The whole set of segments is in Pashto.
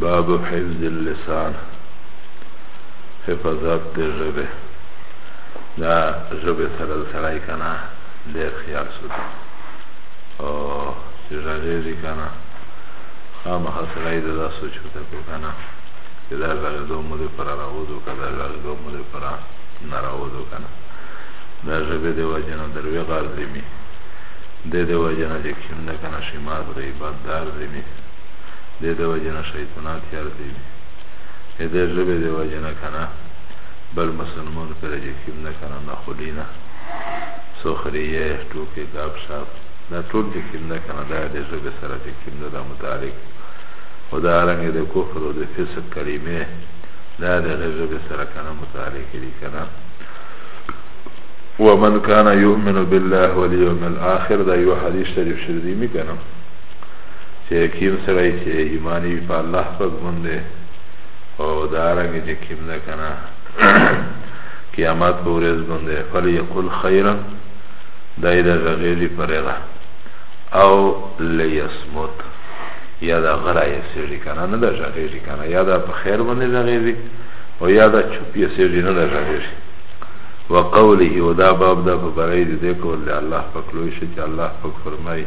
باب حفظ اللسان حفظات د ژبه دا ژبه سره سړی کنه ډېر خیال ساتي او چې غږېږي کنه خامخا سړی د دا سوچ وکړه کو کنه چې دا غږېدو مو دپاره راوځو که دا غږېدو مو دپاره نه راوځو کنه دا ژبې د وجې نه دروې غار ځمي د دې وجې نه چې کوم ده کنه شماس غیبت دار ځمي دې د وجې نه شیطنا تیار دی وي د دې ژبې د وجې نه که نه بل مسلمان پرې یقین نه کنه نه خولي نه سخریه ټوکې ګاپ شاپ دا ټول یقین نه کنه دا د ژبې سره یقین نه دا متعلق خو دا رنګې د کفر او د فسق کلمې دا د ژبې سره کنه متعلق دي کنه ومن كان يؤمن بالله واليوم الآخر دا يو حديث شريف شريف مي كان چه کیم سړی چه ایمانی وی په الله پاک بنده او دارنګ چه کیم ده کنه قیامت په ورځ بنده فلیقل خیرا دای دا غغیلی پرغه او لیسمت یا دا غره یې سړي کنه نه دا غغیلی کنه یا دا په خیر باندې غغیلی او یا دا چوپ یې سړي نه دا غغیلی وقوله ودا باب دا په برای دې کول الله پاک لوی شي چې الله پاک فرمایي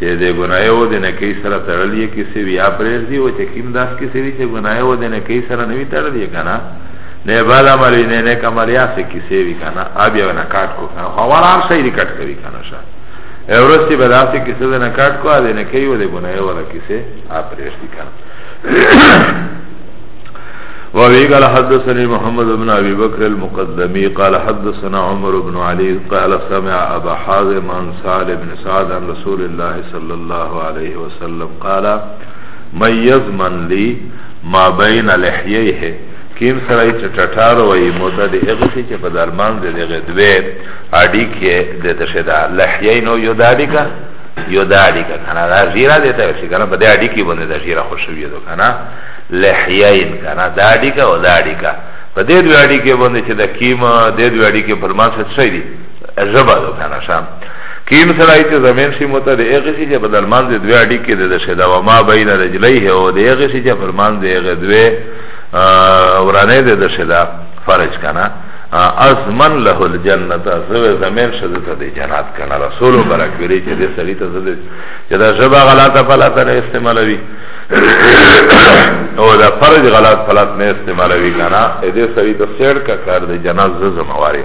چه ده گناه و ده نکی سره تړلیه کسی وی یا پریرزی و چه کم داس کسی وی چه گناه و ده نکی سره نوی تړلیه کنا نه بد عمل وی نه نیک عمل یا سی کسی وی کنا آب یا نکاٹ کو کنا خوار هر شای دی کٹ کری کنا شا اورستی بدا سی کسی ده نکاٹ کو ده نکی و ده گناه و ده کسی آب پریرزی کنا وابي قال حدثني محمد بن أبي بكر المقدمي قال حدثنا عمر بن علي قال سمع أبا حازم عن سالم سعد عن رسول الله صلى الله عليه وسلم قال من يضمن لي ما بين لحييه کیم سړی چې ټټار وای مودا د هغه څه چې په درمان د دغه دوی اډی کې د تشدا لحیه نو یو داډی کا یو داډی کا کنه دا زیرا دیتا شي کنه په دې اډی کې باندې د زیرا خوشوي دو کنه لحیین کنه داډی کا او داډی کا په دې دوی اډی کې باندې چې د کیما د دوی اډی کې پرمان څه شي ژبه ده کنه شام کیم سړی چې زمین شي مت د هغه شي چې بدل مان دې دوه اډی کې د شدا و ما بین رجلیه او د هغه شي چې فرمان دې هغه دوه ورانه دې د شدا فرج کنه ازمن له الجنه زوی زمین شده ته دی جنات کنه رسول برک ویلی چې دې سړی ته زده چې دا ژبه غلطه فلات نه استعمالوي او دا فرج غلط فلات نه استعمالوي کنه دې سړی ته سیر کا کار دی جنات زمواري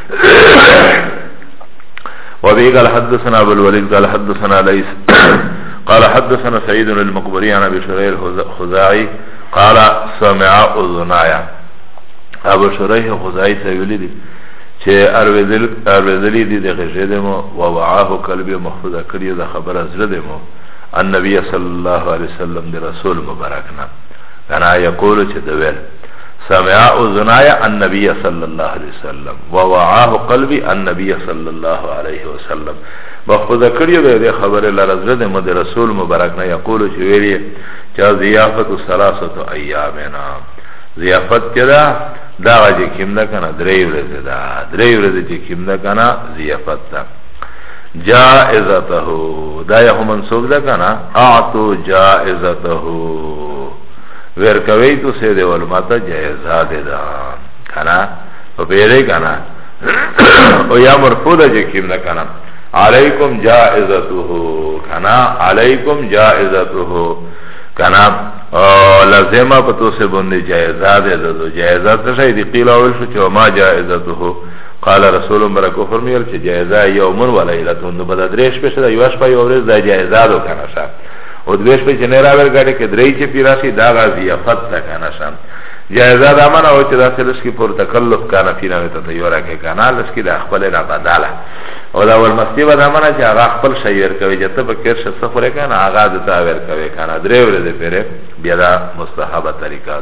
وبه قال حدثنا ابو الوليد قال حدثنا ليس قال حدثنا سعيد المقبري عن ابي شريح الخزاعي قال سمع اذنايا ابو شريح الخزاعي سيولي دي چه اروزلی دی ده غجه ده مو و وعاه قلبی محفوظه کریو ده خبر از ده مو النبی صلی اللہ علیہ وسلم ده رسول مبارکنا کنا یقول چې د ویل سمع اذنایا النبی صلی الله علیه وسلم ووعاه قلبی النبی صلی الله علیه وسلم بخود کړیو د خبره لرزه د مد رسول مبارک نه یقول چې ویری چا ضیافت ثلاثه ایامنا ضیافت کړه دا چې کیم نه کنه درې ورځې دا درې ورځې چې کیم نه کنه ضیافت جائزته دا یه منصوب ده کنا اعطو جائزته ورکوی تو سید علماء تا جائزه ده دا کنا و پیره کنا و یا مرفوع ده جکیم ده کنا علیکم جائزته کنا علیکم جائزته کنا لازمه پتو سه بنده جائزه ده ده جائزه تشه دی قیل اول شو چه ما جائزته قال رسول مبارک او فرمیل چې جایزه یوم و لیلۃ نو په درې شپې سره یو شپه یو ورځ دا جایزه دو کنه شه او دوی شپې چې نه راول غړي کې درې چې پیراشي دا غازی فت تا کنه شه جایزه دا معنا او چې دا سلس کې پر تکلف کنه پینا ته تیورا کې کنه لس کې د خپل را بداله او دا ول مستی ودا معنا چې هغه خپل شیر کوي چې ته په کې شه سفر کنه هغه د تا ور کوي کنه درې ورځې پره بیا دا مستحبه طریقه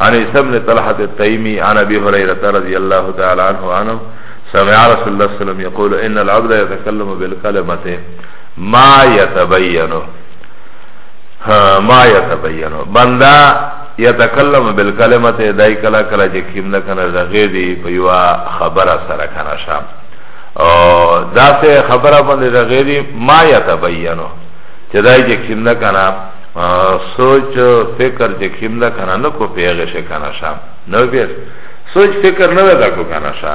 عن عيسى بن طلحة التيمي عن أبي هريرة رضي الله تعالى عنه عنه سمع رسول الله صلى الله عليه وسلم يقول إن العبد يتكلم بالكلمة ما يتبين ما يتبين بندا يتكلم بالكلمة دای کلا کلا چې کیم نه کنه زغې دی په یو خبره سره کنه شام او دا څه خبره باندې زغې دی ما يتبين چې دای چې کیم نه کنه سوچ فکر چې کیم ده کنه نه کو پیغه شه کنه شا نو بیس سوچ فکر نه ده کو کنه شا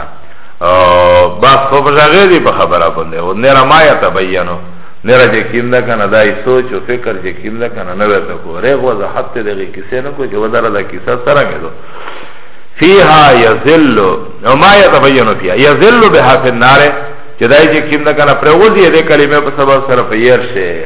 بس خو بجاغه دی په خبره باندې او نه را ما یا تبینو نه را چې کیم ده کنه دای سوچ او فکر چې کیم ده کنه نه وته کو ری وضاحت دغه کیسه نه کو چې ودره ده کیسه سره کېدو فیها یذل او ما یا تبینو فیها یذل بها فی النار چې دای چې کیم ده کنه پر وځي دې کلمه په سبب سره په ير شه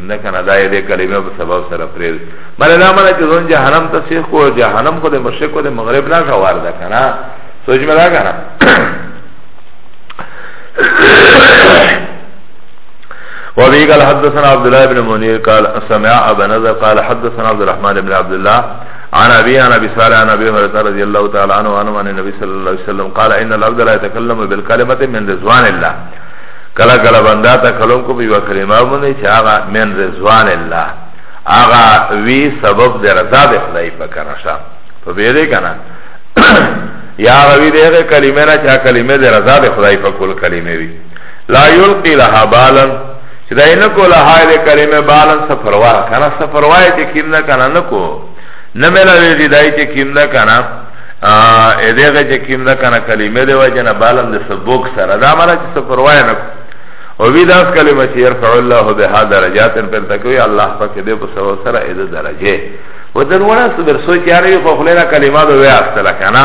نه کنه دا دې کلمه په سبب سره پرې بل دا مله چې زون جهنم ته سیخ کو جهنم خو د مشرق او د مغرب نه شوار ده کنه سوچ مې راغی نه وابي قال حدثنا عبد الله بن منير قال سمع ابا نذر قال حدثنا عبد الرحمن بن عبد الله عن ابي عن ابي صالح عن ابي هريره رضي الله تعالى عنه عن النبي صلى الله عليه وسلم قال ان العبد لا يتكلم بالكلمه من رضوان الله کلا کلا بندا تا کلم کو بیو کلمه بنده چه آغا من رزوان اللہ آغا وی سبب در رضا ده خدای پکنشا تو بیده کنا یا آغا وی ده کلمه نا چه کلمه در رضا ده خدای پکل کلمه وی لا یلقی لها بالا چه ده نکو لها ده کلمه بالا سفروا کنا سفروا چه کم نکنا نکو نملا ویدی دای چه کم نکنا ادغه چې کیم نه کنه کلمه دی وجه نه بالم د سبوک سره دا مرا چې څه پروا نه او وی داس کلمه چې يرفع الله بها درجات پر تکوي الله پاک دې په سبب سره اې درجه ودن ورا صبر سوچ یاري خو خلنا کلمه به واستل کنه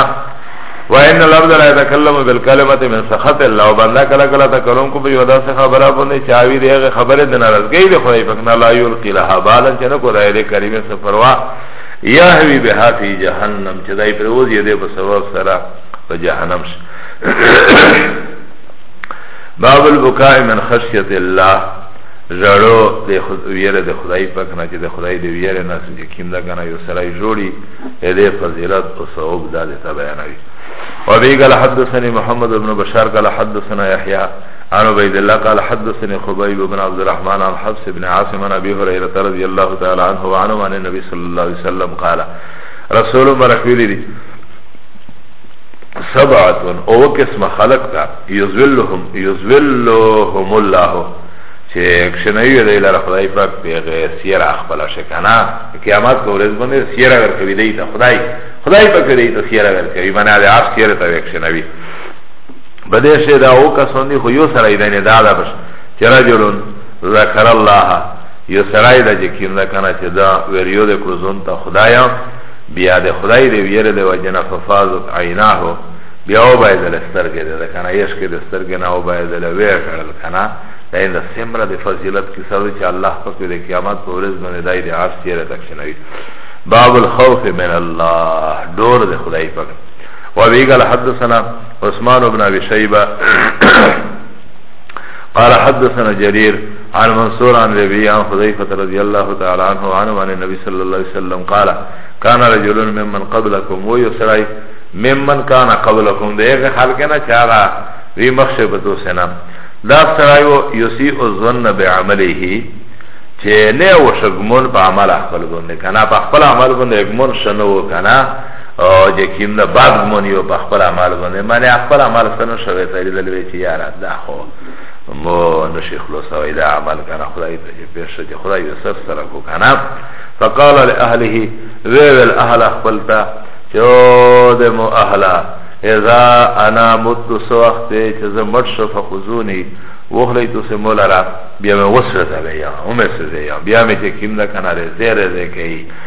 وان الارض لا يتكلم بالكلمه من سخط الله بندا کلا کلا تکلم کو به ودا څخه خبره باندې چاوي دغه خبره د ناراضګۍ له خدای پاک نه لا یلقي لها بالا چې نه کو دایره کریمه سفروا یهوی به حفی جهنم چه دای پروز یده په سبب سره په جهنم شه باب البکاء من خشیت الله جړو د ویره د خدای پاک نه چې د خدای د ویره نه چې کیم دا کنه یو سره جوړي دې فضیلت او ثواب د دې بیانوي وبه قال حدثني محمد بن بشار قال حدثنا يحيى عن عبيد الله قال حدثني خبيب بن عبد الرحمن عن حفص بن عاصم عن ابي هريره رضي الله تعالى عنه وعنه عن النبي صلى الله عليه وسلم قال رسول مبارك ویلی سبعه او قسم خلق تا يذلهم يذلهم الله چې کښنوي دی لاره خدای پاک پیغه سیر خپل شکنا قیامت کو ورځ باندې سیر ور کوي دی ته خدای خدای پاک دی ته سیر ور کوي بنا د عرش سیر ته کښنوي بده شه دا او کسان دی خو یو سره ایدنه دا دا بش چې رجلون ذکر الله یو سره دا چې کیندا کنه چې دا ویریو د کړزون ته خدایا بیا د خدای دی ویره د وجنه ففاز عیناه بیا او باید د سترګې د کنه یش کې د سترګې نه او باید د ویر کړل کنه دا د سمره د فضیلت کې سره چې الله په کې د قیامت په ورځ باندې دای د عرش چیرې تک شنوي باب الخوف من الله دور د خدای پاک وابي قال حدثنا عثمان بن ابي شيبه قال حدثنا جرير عن منصور عن ربيع عن حذيفة رضي الله تعالى عنه وعنه عن النبي صلى الله عليه وسلم قال كان رجل ممن قبلكم ويسرعي ممن كان قبلكم ده اغه حال کنا چاغا وی مخشه بتو سنا دا سرایو یسی الظن بعمله چه نه وشګمون په عمل خپل باندې کنا په خپل عمل باندې ګمون شنو کنا او جه کیم دا بغض مونی و پا اخبر عمال بنده معنی اخبر عمال سنو شوی تاری دلوی چی یارا دا خو مو نشی خلوصا و ایدا عمال کانا خدای تا جه پیش جه خدای یوسف سرکو کانا فقال لأهله ویویل اهل اخبرتا چو دمو اهلا اذا انا مت سو وقت چه زمت شو فخوزونی وخلی تو سه مولا را بیا می وسرتا بیا اومه سزه یا بیا می چه کم دا کنا ده زیر ده که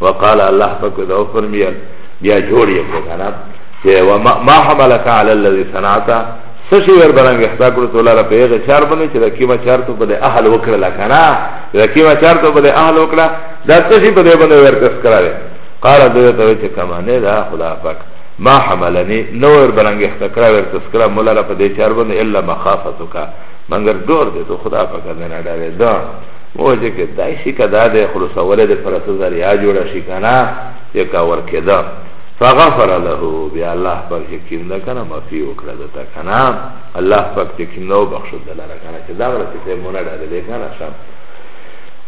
وقال الله پاک دا فرمیل بیا جوړ یې کنه چې ما حملك على الذي صنعت سشی ور برنګ احتا کړو ته لاره په هغه چار باندې چې د کیما چار ته بده اهل وکړه کنه د کیما چار ته بده اهل وکړه دا سشی په دې باندې ور کس کړاوه قال دوی ته چې کما نه دا خدا پاک ما حملني نور برنګ احتا کړه ور کس کړه مولا را په دې چار باندې الا مخافتک مگر دور دې ته خدا پاک نه ډارې دا وجه که دای شي که دا د خلصولی د پر څه ذریعه جوړه شي که نه چې کا ورکېده فغفر له بیا الله پاک چې کینده که نه معافي وکړه ده ته که نه الله پاک چې کینده وبخښو ده لره که نه چې دا غره چې ته مونه ډارېدې که نه شم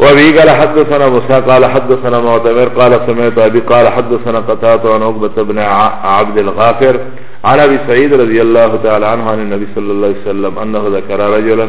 وابي قال حدثنا موسى قال حدثنا معتمر قال سمعت ابي قال حدثنا قتاده عن عقبه بن عبد الغافر عن ابي سعيد رضي الله تعالى عنه عن النبي صلى الله عليه وسلم انه ذكر رجلا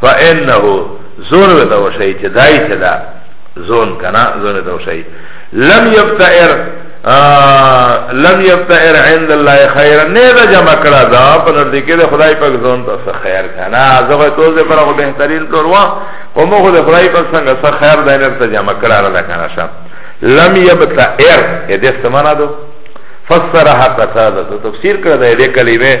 فا انه زون وی دوشای چه دای چه دا زون کنا زون دوشای لم یبتئر لم یبتئر عند الله خیرا نه دا جمع کرا دا پا نردکی دا خدای پاک زون تا سا خیر کنا زبا توز پر اخو بہترین طور وا و مو خود خدای پاک سنگا سا خیر دا نرتا جمع کرا دا کنا شا لم یبتئر ایده استمانا دو فسرها قتاده تفسیر کرده ایده کلمه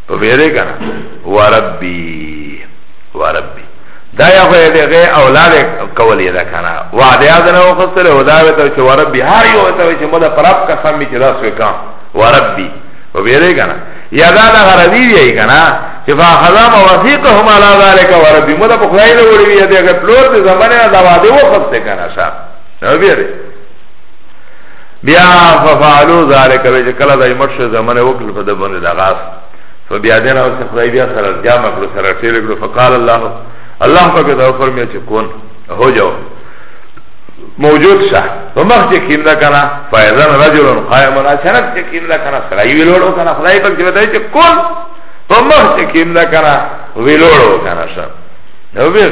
په ویره کنه وربي وربي دا یا خو دې غي اولاد کولې دا کنه وعده یاد نه وکړل او دا وته چې وربي هر یو ته چې مولا پراب قسم می چې دا سوې کا وربي په ویره کنه یا دا دا غربي دی کنه چې فاخذام وثيقهم على ذلك وربي مولا په خدای له وړي دی هغه پلور دې زمانه دا وعده وکړل کنه صاحب نو بیره بیا ففعلوا ذلك وجه کلا دای مرشه زمانه وکړ په دبن د غاس فبیا دین او خدای بیا سره جامع کړو سره ټیل کړو فقال الله الله پاک دا فرمایي چې کون هو جاو موجود شه ومخ چې کیم دا کنه فایزن رجل قائم اچانک چې کیم دا کنه سره یې ویلوړو کنه خدای پاک چې وایي چې کون ومخ چې کیم دا کنه ویلوړو کنه شه نو بیر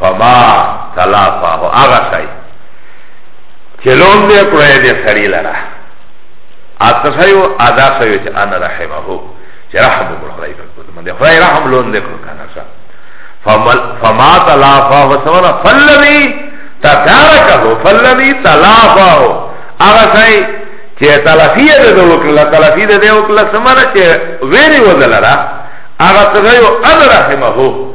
فما تلافاه آغا شای چه لون ده کروی ده سری لرا آتا شایو آدا شایو چه انا رحمه چه رحم بکر خدای بکر من ده خدای رحم لون ده کرو کانا شا فما تلافاه سمنا فلنی تدارکه فلنی تلافاه آغا شای چه تلافی ده ده وکلا تلافی ده ده وکلا سمنا چه ویری وزلرا آغا شایو انا رحمه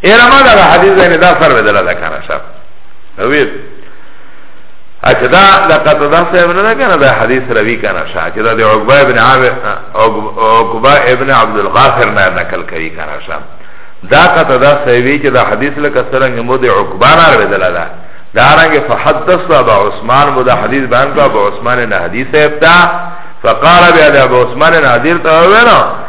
ایرما دا حدیث دینه دا سر بدل دا کنه شر وی اچھا دا دا قطدا صاحب نه کنه دا حدیث روی کنه شا اچھا دا د عقبہ ابن عامر عقبہ ابن عبد الغافر نه نقل کوي کنه شا دا قطدا صاحب چې دا حدیث لکه څنګه مو د عقبہ نه بدل دا دارنګ فحدث ابو عثمان مو دا حدیث بیان کو ابو عثمان نه حدیث ابتا فقال بیا ابو عثمان نه حدیث ته وینا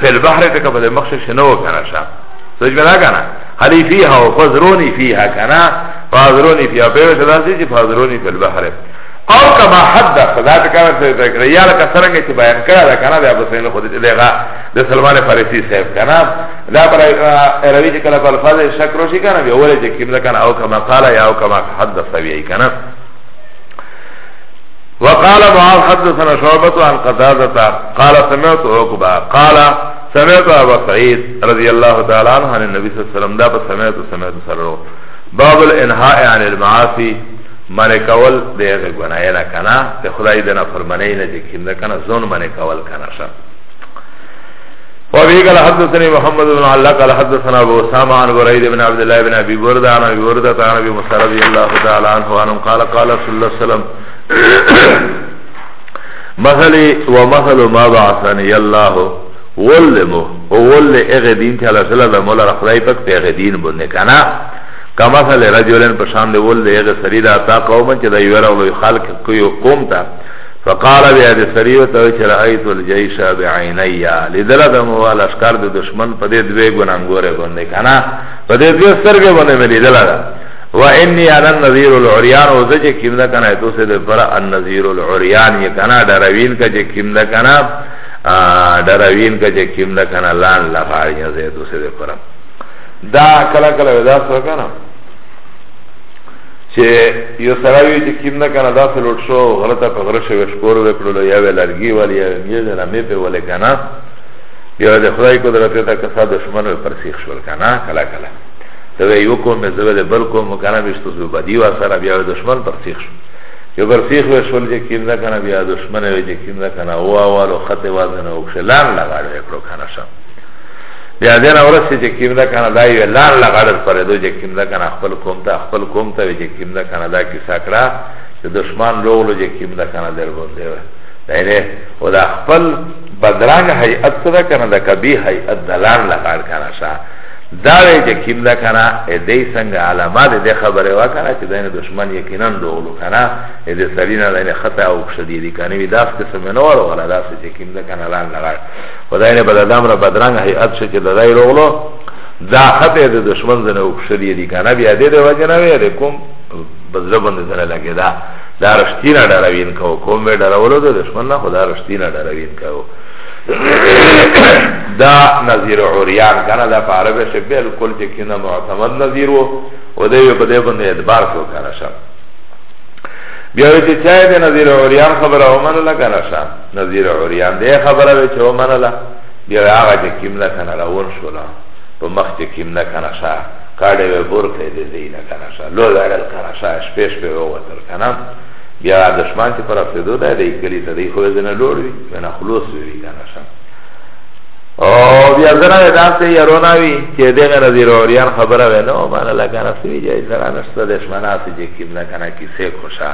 فی البحر تکا فی مخش شنو کنا شا سوچ کنا کنا حلی فیها و فضرونی فیها کنا فضرونی فیها پیو شدا سی چی فضرونی فی البحر او کما حد دا صدا تکا فی تکر یا لکا سرنگی چی بیان کرا دا کنا دا بسین خود چی دیغا دا سلمان فارسی صاحب کنا دا پر اروی چی کلا فالفاظ شک روشی کنا بی اولی چی کم دا کنا او کما قالا یا او کما حد دا سویئی کنا وقال معاذ حدثنا شعبة عن قتادة قال سمعت عقبة قال سمعت ابا سعيد رضي الله تعالى عنه عن النبي صلى الله عليه وسلم دابا سمعت سمعت سررو باب الانهاء عن المعاصي منه کول دیغه گناه نه کنه ته خدای دې نه فرمانه نه چې کینده کنه زون منه کول کنه شه وابي قال حدثني محمد بن علا قال حدثنا ابو اسامه عن بريد بن عبد الله بن ابي برده عن ابي برده عن ابي موسى رضي الله تعالى عنه قال قال صلى الله عليه وسلم مثلی و مثل ما بعثنی الله ولمو و ول اغه دین ته الله صلی الله مولا خدای پاک په اغه دین باندې کنا کما مثل رجلن په شان دی ول اغه سری دا تا قوم چې دا یو راو خلق کوي قوم ته فقال بیا د سری او ته چې رایت الجیش بعینیا لدل د مو ول اشکار د دشمن په دې دوی ګننګوره باندې کنا په دې دوی سترګې باندې مې لیدل و انی انا النذیر العریان او زجه کیم ده کنه تو سه ده پر النذیر العریان یه کنه دروین که چه کیم ده کنه دروین که چه کیم ده کنه لان لغاری زه تو سه ده پر دا کلا کلا ودا سو کنه چه یو سراوی چه کیم ده کنه دا سه لوٹ شو غلطه پا غرش وشکور وکلو یا وی لرگی ولی یا وی میزه نمی پی ولی کنه بیا ده خدای قدرت تا کسا دشمن و پرسیخ شول کنه کلا کلا ته وی یو کوم زه ول بل کوم کنه بیشتو زو بدی وا سره بیا دشمن پر سیخ شو یو پر سیخ و شول چې کیم نه کنه بیا دشمن وی چې کیم نه کنه او اوالو خط وازن او خلان لګاړ کړو کنه شم بیا دین اورس چې کیم نه کنه دای وی لان لګاړ پر دو چې کیم نه کنه خپل کوم ته خپل کوم ته چې کیم نه کنه دا کی ساکړه چې دشمن لوغلو چې کیم نه کنه در باندې و دایره او دا خپل بدرنګ هیئت سره کنه دا کبی هیئت دلان لګاړ کنه شاه داوی چه کم دا کنا دی سنگ علامه دی دی خبره وا کنا چه دین دشمن یقینا دوغلو کنا دی سرینا دین خطا او کشدی دی کانی وی داس قسم نور ولا داس چه کم دا کنا لان لغار و دین بدادام را بدرنگ حیعت شو چه دای روغلو دا خطا دی دشمن دین او کشدی دی کنا بیا دی دی وجه نوی دی کم بزربند دین لگه دا دا رشتینا داروین کهو کم بی داروولو دا دشمن نا خدا رشتینا داروین کهو دا نظیر عریان کنه دا په عربه شه بالکل چې کینه معتمد نظیر وو او دی په دې باندې ادبار شو کنه شه بیا چې چا دې نظیر عریان خبره ومنله کنه شه نظیر عریان دې خبره وچ ومنله بیا هغه چې کیمله کنه راون شو لا په مخ چې کیمله کنه شه کاډه ورکه دې دینه کنه شه لو لړل کنه شه شپې شپې ووتل کنه بیا دشمن چې پر افسدو ده دی کلی ته دی خو ځنه لوړ وي کنه خلوص وي کنه شم او بیا زرا دان ته يرونا وی چې دغه نظر اوریان خبره ونه مان الله کنه سوي جای زرا نشته دشمن اسی چې کیم نه کنه کیسه خوشا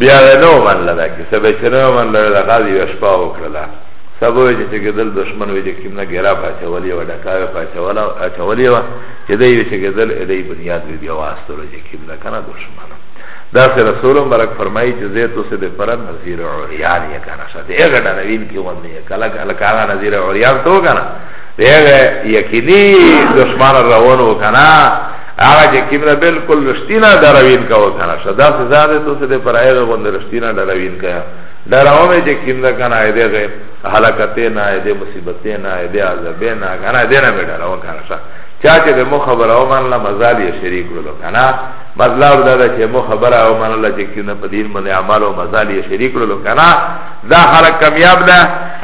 بیا ونه مان لدا کیسه به چرنه مان لدا غادي وشپا وکړه سبو وی چې ګدل دشمن وی چې کیم نه ګرا پاچا ولی وډا کاوه پاچا ولا اچا ولی وا چې دی وی چې ګدل دې بنیاد وی بیا واسطه چې کیم نه کنه دشمن دا سه رسول مبارک فرمایي چې زه تو سه به پر نذیر عریان یې کنه شه دې غډه نوین کې ون نه کله کله کاغه نذیر عریان تو کنه دې یقیني دشمن روان و کنه هغه چې کیمره بالکل رښتینا دروین کا و کنه شه دا سه زاده تو سه به پر هغه غوند رښتینا دروین کا دراومه چې کیمره کنه دې غه هلاکته نه دې مصیبته نه دې عذاب نه کنه دې نه به دراو کنه شه چا چې به مخبر او من لا مزال یې شریک ولو کنه مطلب دا ده چې مو خبره او منله چې کینه په دین باندې عمل او مزال یې شریک کړلو کنه دا خلک کامیاب ده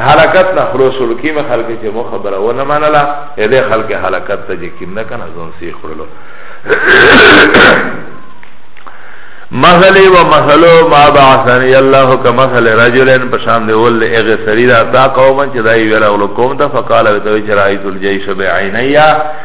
حرکت نه خلاص ورکی مې خلک چې مو خبره و نه منله دې خلک حرکت ته چې کینه کنه ځون سی خړلو مثلی و مثلو ما بعثنی اللہ کا مثل رجلین پشان دی ول اغه سریدا تا قومن چې دای ویرا ول قوم ته فقال وتوی چې رایت الجیش بعینیا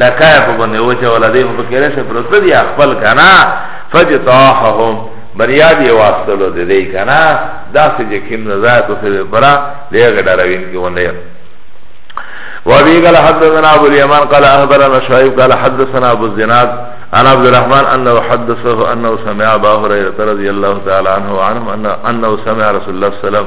دا کای خو باندې وچه ولا دی په کېره شه پروت دی خپل کنه فجتاحهم بریا دی واستلو دی دی کنه دا څه چې کیم نه ذات او سره برا دیګه ډاروین کې ونه وابي قال حدثنا ابو اليمان قال اخبرنا شعيب قال حدثنا ابو الزناد عن عبد الرحمن انه حدثه انه سمع ابا هريره رضي الله تعالى عنه وعنهم انه سمع رسول الله صلى الله عليه وسلم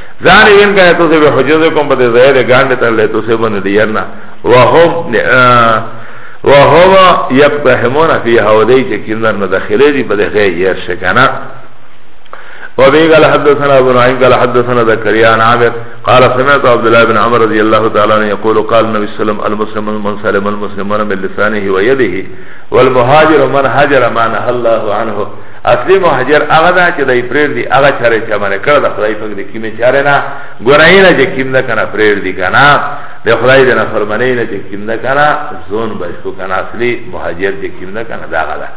زانی وین کہے تو سے بے حجوز کم پتے زہر گانڈے تر لے تو سے بن دیرنا وهم وهم یقتحمون فی حودی چه کندر ندخلی دی پتے غیر یر شکنا وبه قال حدثنا ابو نعيم قال حدثنا زكريا عن عامر قال سمعت عبد الله بن عمر رضي الله تعالى عنه يقول قال النبي صلى الله عليه وسلم المسلم من سلم المسلمون من لسانه ويده والمهاجر من هاجر ما نهى الله عنه اصلی مهاجر هغه ده چې دای پریر دی هغه چاره چې باندې کړه د خدای په دې کې می چاره نه ګورای نه چې کیم نه کنه پریر دی کنه د خدای د نافرمانی نه چې کیم نه کنه زون بشو کنه اصلی مهاجر چې کیم نه کنه دا غلا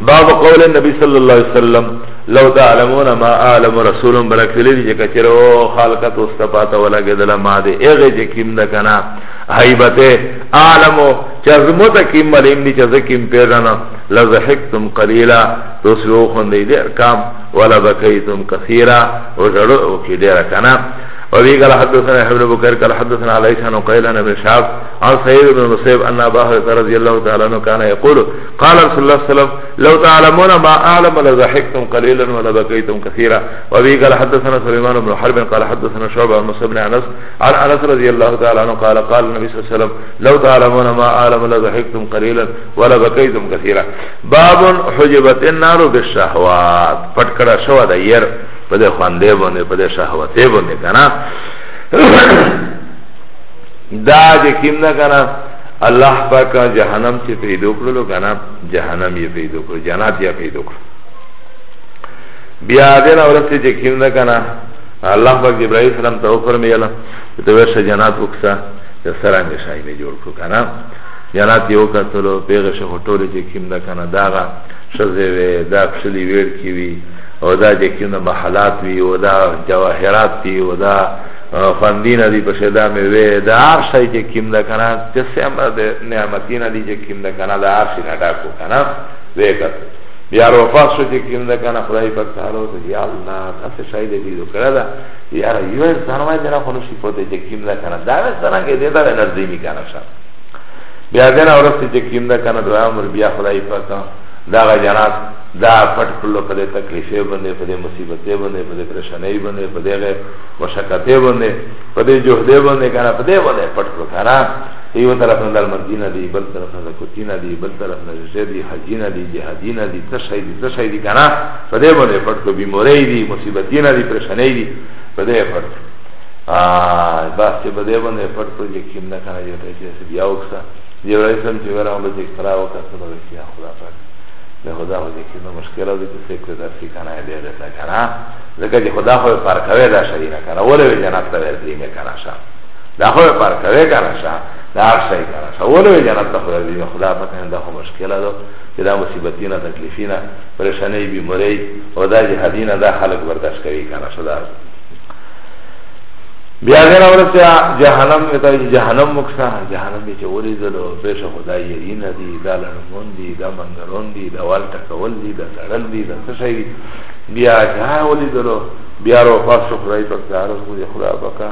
باب قول النبي صلى الله عليه وسلم لو تعلمون ما اعلم رسول برکلی دی چې کچره او خالقت واستفاده ولا گدل ما دې اغه چې کیم نه کنه حیبته عالمو چه از موتا کم ملیم دی چه از کم پیدانا لزحکتم قلیلا دوسلو خوندی دیر کم ولا بکیتم کثیرا و جڑو کی دیر کنا وفي قال حدثنا يحيى بن بكير قال حدثنا على عيسى انه قيل انا بن شعب عن سعيد بن المسيب ان ابا هريره رضي الله تعالى عنه كان يقول قال رسول الله صلى الله عليه وسلم لو تعلمون ما اعلم لضحكتم قليلا ولبكيتم كثيرا وفي قال حدثنا سليمان بن حرب قال حدثنا شعبه عن مصعب بن انس عن انس رضي الله تعالى عنه قال قال النبي صلى الله عليه وسلم لو تعلمون ما عالم لضحكتم قليلا ولا بكيتم كثيرا باب حجبت النار بالشهوات پټکړه شو دا ير په دې خواندې باندې په دې شهوتې باندې کنه دا چې کیم نه کنه الله پاک جهنم چې پیدا کړلو کنه جهنم یې پیدا کړ جنت یې پیدا کړ بیا دې نه ورته چې کیم نه کنه الله پاک ابراهیم سلام ته فرمایله ته ورشه جنت وکړه د سرنګ شای می جوړ کړو کنه یارات یو کتلو پیغه شه هټول چې کیم دا کنه داغه شزه وی دا پسلی ویړ کی وی او دا چې کیم دا محلات وی او دا جواهرات دی او دا فندین دی په شدا می وی دا هر شای چې کیم دا کنه چې سم د نعمتین دی چې کیم دا کنه دا هر شی نه ډاکو کنه وی کتل بیا روفاس شو چې کیم دا کنه خدای پاک تعالی ته یا الله تاسو شای دی دې کړه یاره یو انسان وای دینا خونو شی پوته چه کیم دا کنه دا ویس دارنگ ایده دا انرزی می کنه شا بیا دینا ورستی چه کیم دا کنه دعا مر بیا خدای پاکا دا غا جنات دا پټ کلو پده تکلیفه بنده پده مصیبته بنده پده پریشنه بنده پده غیر مشکته بنده پده جهده بنده کنه پده بنده پټ کلو کنه ایو طرف نه دل مدینه دی بل طرف نه کوتینه دی بل طرف نه جسدی حجینه دی جهادینه دی تشهیدی تشهیدی کنه په دې باندې پټ کو بیمورې دي مصیبتونه دي پریشانې دي په دې پټ ا بس چې په دې باندې پټ کو چې کیم نه کنه یو چې بیا وکړه یو رسم چې ورا باندې اخترا وکړه نو بیا خدا پاک له خدا باندې کې نو مشکل او دې څه کې درسي کنه دې دې نه کنه ځکه چې خدا خو پر کوي دا شي نه کنه ولې جنت ته ورتلی نه کنه شا دا خو پر کوي کنه شا دا هر شي کنه شا ولې جنت ته ورتلی خدا پته نه دا خو مشکل ده چې دا مصیبتونه تکلیفونه پریشانی بی مری او دا جهادینا دا خلق برداشت کوي کنه صدا بیا غیر اورسیا جهنم وتا جهنم مکسا جهنم به چوری زلو پیش خدای یی نه دی دا لړمون دی دا منګرون دی دا وال تکول دی دا سړل دی دا څه شي بیا جا ولی زلو بیا رو پاس خدای په کار مو دی خدا پکا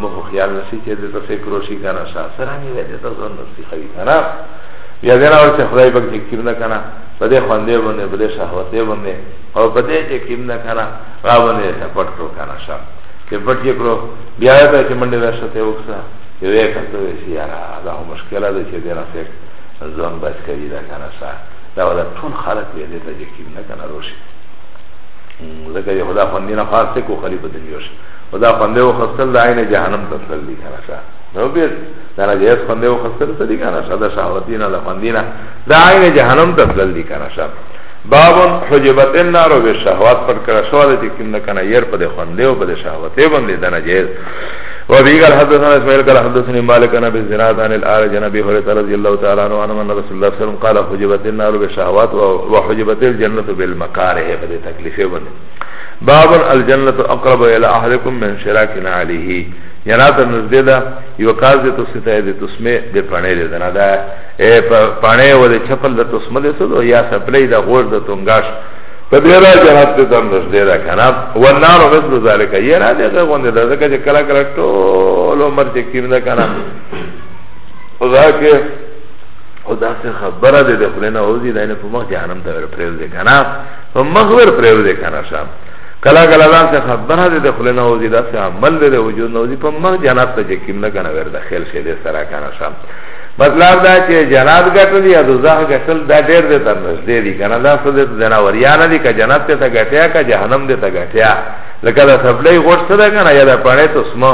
مو خو خیال نشي چې د څه کروشي کنه سره نه وي د څه نو سی خی کنه بیا غیر اورسیا خدای پکې کیرنه کنه په دې خوندې باندې په دې شهوتې باندې او په دې چې کیم نه کنه را باندې ته پټ کړو کنه شا چې پټ یې کړو بیا ته چې منډه ورسته وکړه یو یې کته وی سی یارا دا مشکله ده چې دې رافیک ځان بچ کوي دا کنه شا دا ولا ټول خلک یې دې ته چې کیم نه کنه روشي ځکه یو خدا خوندې نه خاص کو خلیفہ دې یوش خدا خوندې و خپل د عین جهنم ته تللی کنه شا نو بیر دا نه یې خوندې و خپل څه دي کنه شا دا شهوتینه لفندینه دا عین جهنم ته تلل دي کنه شب باب حجبت النار به شهوات پر کړه شو د کوم نه کنه ير په خوندې او په شهوت باندې د نجیز و بي قال حدثنا اسماعيل قال حدثني مالك عن ابي زناد عن الاعرج عن ابي هريره رضي الله تعالى عنه ان رسول الله صلى الله عليه وسلم قال حجبت النار بالشهوات وحجبت الجنه بالمكاره بده تکلیف باندې باب الجنه اقرب الى احدكم من شراك عليه جنات نزدې ده یو کاز دې تو ستای دې تسمه دې پړې دې نه ده پانه و ده چپل ده تسمه ده سدو یا سپلی ده غور ده تنگاش په دې را جهاد ته تم نش دې را کنه ونارو مثل ذالک یې نه دې غوندې ده ځکه چې کله کله ټول عمر چې کیرنه کنه خدا کې او دا څه خبره ده د خلینو او دې دینه په مخ جهنم ته ور پریو دې کنه په مخ ور پریو دې کنه شام کلا کلا دا څه خبره ده د خلینو او دې دا څه عمل ده وجود نو دې په مخ جنت ته چې کیرنه کنه ور داخل شه دې سره کنه شام مطلب دا چې جنات ګټل یا دوزخ ګټل دا ډېر دې تر نږدې دي کنه دا څه دې جناوریان دي که جنت ته ته ګټیا که جهنم دې ته ګټیا لکه دا سپلې غوټ څه ده کنه یا دا پړې ته سمو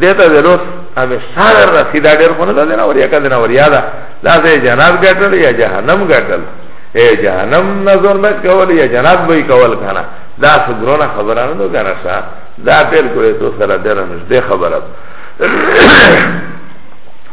دې ته دلوس هغه شاعر رسیدا ډېر خو نه ده جناوریا که جناوریا ده دا دې جنات ګټل یا جهنم ګټل اے جهنم نظر نه کول یا جنات به کول کنه دا څه ګرونه خبره نه ده کنه دا ډېر کوې تو سره ډېر نږدې خبره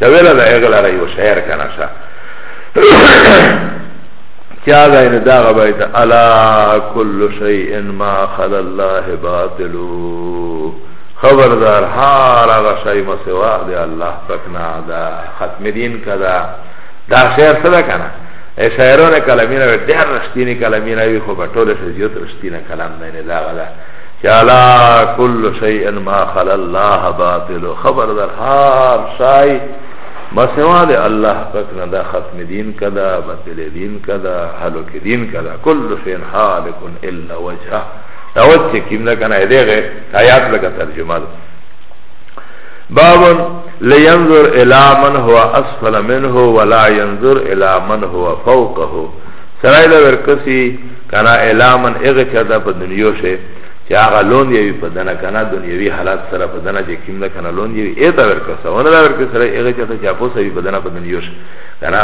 چا ویلا دا اغلا رای و شعر کنا شا چا دا این دا غبایت الا کل شیئن ما خل اللہ باطلو خبردار هر هغه شی مسوا دی الله پاک نه دا ختم دین کدا دا شعر سره کنه ای شاعرونه کلمینه ډېر رښتینی کلمینه وی خو په ټوله شی زیات رښتینی کلام نه نه دا غلا یا لا کل شیئا ما خل الله باطل خبردار هر شای بسوا ده الله پاک نه دا ختم دین کدا باطل دین کدا هلوک دین کدا کل شیئا حالک الا وجهه دا وجه کیم نه کنه دغه آیات لکه ترجمه ده باب لینظر الى من هو اسفل منه ولا ينظر الى من هو فوقه سرائیل ورکسی کنا اعلامن اغه چاته په دنیا شه چې هغه لون یوي په دنه کنا دنیوي حالات سره په دنه چې کیم نه کنا لون یوي ایته ورکه سونه دا ورکه سره اغه چاته چې اپو سوي په دنه په دنیا شه کنا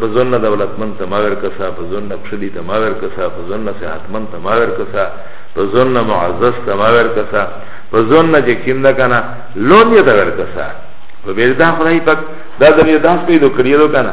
په ځون دولتمن ته ما ورکه سره په ځون نقشلی ته ما ورکه سره په ځون صحتمن ته ما ورکه سره په ځون معزز ته ما ورکه سره په ځون چې کیم نه کنا لون یې ته ورکه سره په بیردا خدای پاک دا زمي داس پیدا کړیو کنه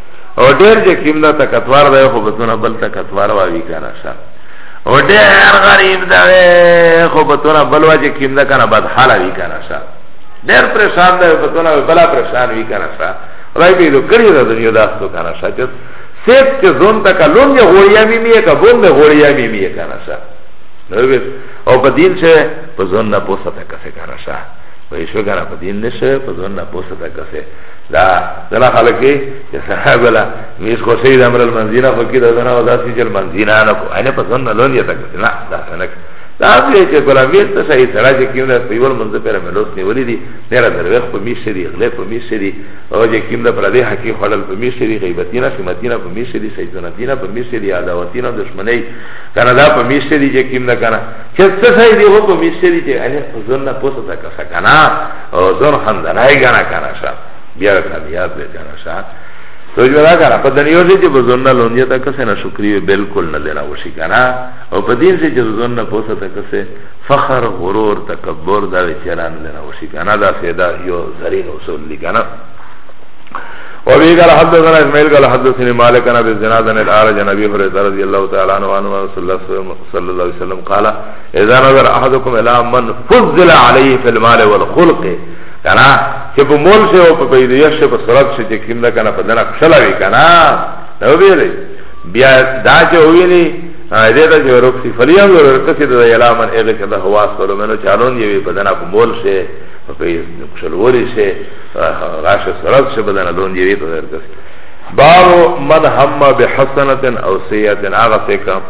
او ډیر چې کیم دا تکتوار دی خو بتونه بل تکتوار واوی کنه شا او ډیر غریب دا خو بتونه بل واجه کیم دا کنه بد حال وی کنه شا ډیر پریشان دی بتونه بل پریشان وی کنه شا راي به دو کړی دا دنیا دا ستو کنه شا چې سیب چې زون تک لون یې غوړیا می می کا بون یې غوړیا می می کنه شا نو او په دین شه په زون نه پوسه تک څه کنه شا ویشو کنه په دین نشه په زون نه پوسه تک څه دا دنا خلق کې چې صاحب لا میز خو سید امر المنزینا خو کې دا نه ودا چې المنزینا نه کو اینه پسند نه لونی تا کې نه دا څنګه دا دې چې ګلا میز ته صحیح سره چې کیونه په یو منځ پر ملوس نیولې دي نه را دروغ په میز شری غلې په میز شری او چې کیم دا پر دې حقي خړل په میز شری غیبتینا سمتینا په میز شری سیدنتینا په میز شری عداوتینا دشمنی کنه دا په میز شری چې کیم دا کنه چې څه صحیح دی هو په میز شری چې انه ځنه پوسه تا کنه او زون خندنای گنا کنا شا بیا کامیاب بے کنا شا تو جو دا کنا پا دنیو سے چی بزننا لونجی تا کسی نا شکریو بلکل ندینا وشی کنا او پا دین سے چی بزننا پوسا تا کسی فخر غرور تکبر دا وچیرا ندینا وشی کنا دا سیدا یو زرین اصول لی کنا وبه قال حدثنا اسماعيل قال حدثني مالك عن ابي الزناد عن الاعرج عن ابي هريره رضي الله تعالى عنه وعن رسول الله صلى الله عليه وسلم قال اذا نظر احدكم الى من فضل عليه في المال والخلق کنا چې په مول شه او په پیدا یې شه په صورت شه چې کیندا کنا په دنا خوشاله کنا نو ویلې بیا دا چې ویلې دې ته چې ورکسي فلیان ورکسي د اعلی من اله چې د هوا سره منو چالون یې په دنا په مول شه په پیدا خوشاله شه غاشه صورت شه په دنا لون یې په ورکسي باب من هم بحسنه او سیئه هغه څه کوم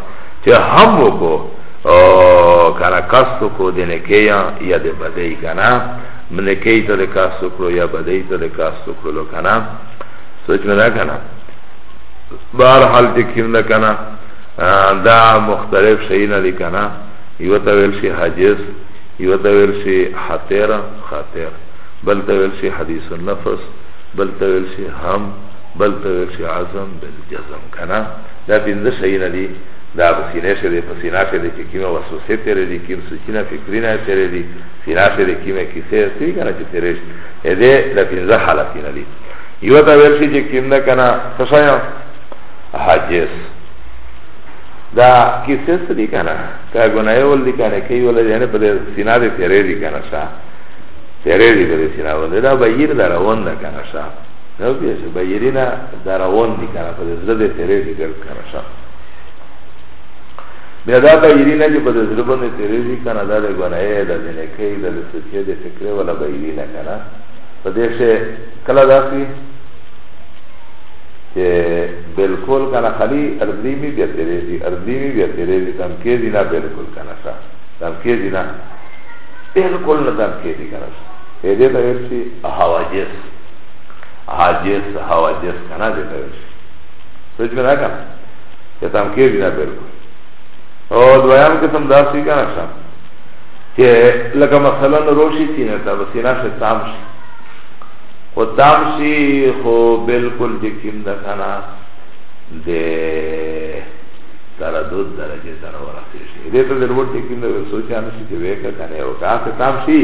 چې هم وکړو او کنا کاستو کو دینه کیا یا د بدی کنا من کی ته د کاستو کو یا بدی ته د کاستو کو لو کنا سوچ مې نه کنا بهر حال ته کیم نه کنا دا مختلف شی نه لیکنا یو ته ویل شي حاجز یو ته ویل شي حاتر خاطر بل ته ویل شي حدیث النفس بل ته ویل شي هم بل ته ویل شي عزم بالجزم کنا دا پینځه شی نه دي دا په سینه شه دی په سینه شه دی چې کیمه وسوسه تیرې دي کیم سوچینه فکرینه تیرې دي سینه شه دی کیمه کیسه سی کنه چې تیرې شي دې د پنځه حالتونه دي یو تا ویل شي چې کیم نه کنه څه شایا حاجس دا کیسه څه دي کنه کا ګناه ول دي کنه کی ول دي نه په سینه دې تیرې دي کنه شا تیرې دي په سینه ول دا بیر دا روان ده کنه شا نو بیا چې بیرینه دا روان دي کنه په زړه دې تیرې دي کنه شا بیا دا بایری نه چې په د زړه باندې تېرېږي که نه دا د ګناهې ده د نیکۍ ده د سوچې د فکرې والا بایری نه که نه په دې شی کله داسې چې بلکل که نه خالي ارضي مې بیا تېرېږي ارضي مې بیا تېرېږي تم کېږي نه بلکل که نه شه تم کېږي نه بلکل نه تم کېږي که نه شه په دې ته ویل شي حواجس حاجس حواجس که نه دې ته ویل شي سوچ میں نہ کنا کہ تم کے دینا بالکل او دویام قسم دا سی کنا شا کہ لکا مثلا روشی سینہ تا بسینہ شا تام شی خو تام شی خو بالکل جکیم دا کنا دے تردد درجه تر ورسی شی دیتا در ورد جکیم دا سوچا نشی چه ویکا کنے او کاسه تام شی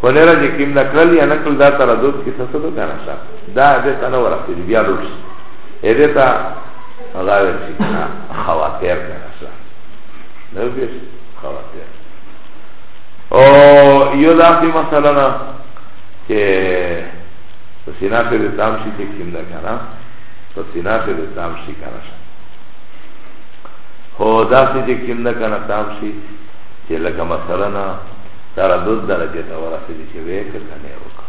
خو نیرا جکیم دا کرل یا نکل دا تردد کسا سدو کنا شا دا دیتا نو رسیدی بیا لوش دیتا غاوی چی کنا خواتیر کنا شا نو بیش خواتیر او یو داخی مسئلہ نا چه سینا پی دیتام شی چه کم دا کنا تو سینا پی دیتام شی کنا شا خو داسی چه کم دا کنا تام شی چه لکا مسئلہ نا تردد درجه تا ورسیدی چه ویکر کنه وکر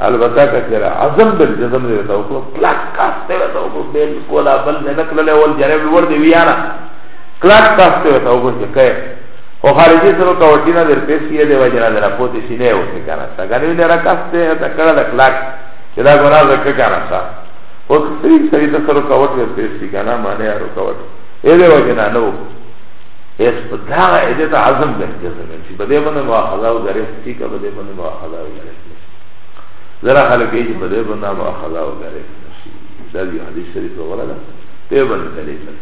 البته کچره عزم بل جزم دی ته وکړو کلاک کاسته ته وکړو بل کولا بل نه نکړل اول جره به ور دی ویانا کلاک کاسته ته وکړو چې کای او خارجي سره کا وټینا در پیسې یې دی وجنا در پوت شي نه و څه کنه څنګه نه لرا کاسته ته کړه د کلاک چې دا ګورا زکه کنه څا او سری سری ته سره کا وټ ور پیسې کنه معنی ارو کا وټ اې دی وجنا نو اس په دا اې ته عزم بل جزم چې بده باندې واخلاو درې ټیک بده باندې واخلاو درې ذرا خلق ای چې په دې باندې ما خدا وګره نشي دا یو حدیث شریف وغوړل په باندې دلیل دی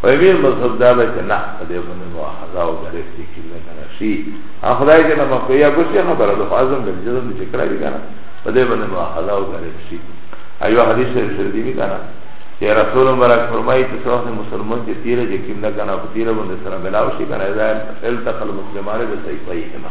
خو یې مذهب دا به نه په دې باندې ما خدا وګره چې کله کنه شي خدای دې نه مخ یا ګوشي خبره ده اعظم دې جزم دې کړای دی کنه په دې باندې ما خدا وګره شي ایو حدیث شریف دی وی کنه چې رسول مبارک فرمایي چې څوک مسلمان چې تیر دې کله کنه په تیر باندې سره ملاوي کنه دا التقل مسلمانه د صحیح پای کنه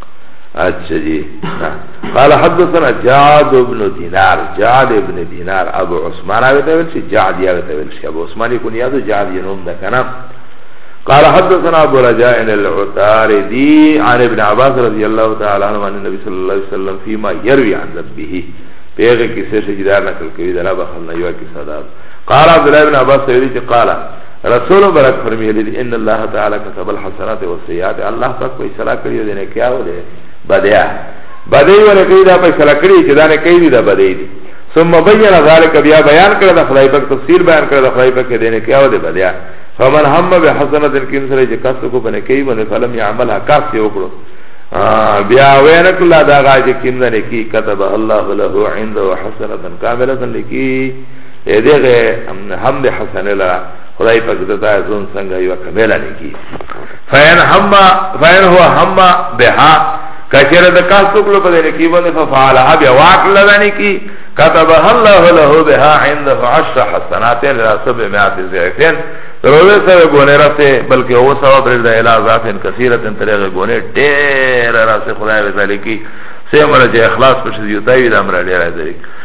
اچھا جی قال حدثنا جعد ابن دینار جعد ابن دینار ابو عثمان آوی تاویل شی جعد یاوی تاویل شی ابو عثمانی کنیادو جعد ینوم دا کنا قال حدثنا ابو رجاء العتاردی عن ابن عباس رضی اللہ تعالی عنہ عن النبی صلی اللہ علیہ وسلم فیما یروی عن ربیه پیغه کسی شجدار نکل کوی دلا بخلنا یو کسی دار قال عبدالله ابن عباس سیدی چه قال رسول برک فرمیلی دی ان الله تعالی کتب الحسنات والسیئات الله پاک فیصله کړی دی نه کیا وله بدیا بدی ولا کوي دا فیصله کړی چې دا نه کوي دا بدی دی ثم بین ذلک بیا بیان کړ د خدای پاک تفصیل بیان کړ د خدای پاک دینه کیا وله بدیا فمن هم به حسنات کین سره چې کس کو بنه کوي باندې فلم یعملها کاس یې وکړو بیا وینک الله دا غاجه کیم نه کی کتب الله له عنده حسنات کامله لکی دیغه حمد حسن لرا خدای پاک دتا زون څنګه یو کملا نکی فین حما فین هو حما بها کچره د کاس ټکلو په دې کې باندې فعلها بیا واکل لانی کی كتب الله له بها عنده عشر حسنات لرسب مئات زعفين روزه سره گونه رسه بلکه او ثواب رضا الى ذات كثيره طريق گونه ډېر رسه خدای وتعالى کی سه مرجه اخلاص پښې یوتای د امر لري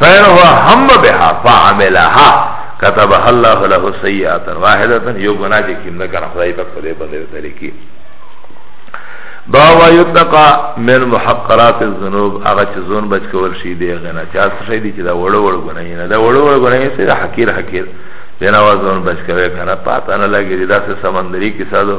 فإن هو هم بها فعملها كتبها الله له سيئة واحدة يو گناہ جي کیم نکنا خدای پاک خدای بندے تلے کی باوا یتقا من محقرات الذنوب هغه چې زون بچ کول شي دی غنا چا څه شي دي چې دا وړو وړو ګناي نه دا وړو وړو ګناي سي حقیر حقیر دینه وازون بچ کوي کنه پاته نه لګي دا څه سمندري کې ساده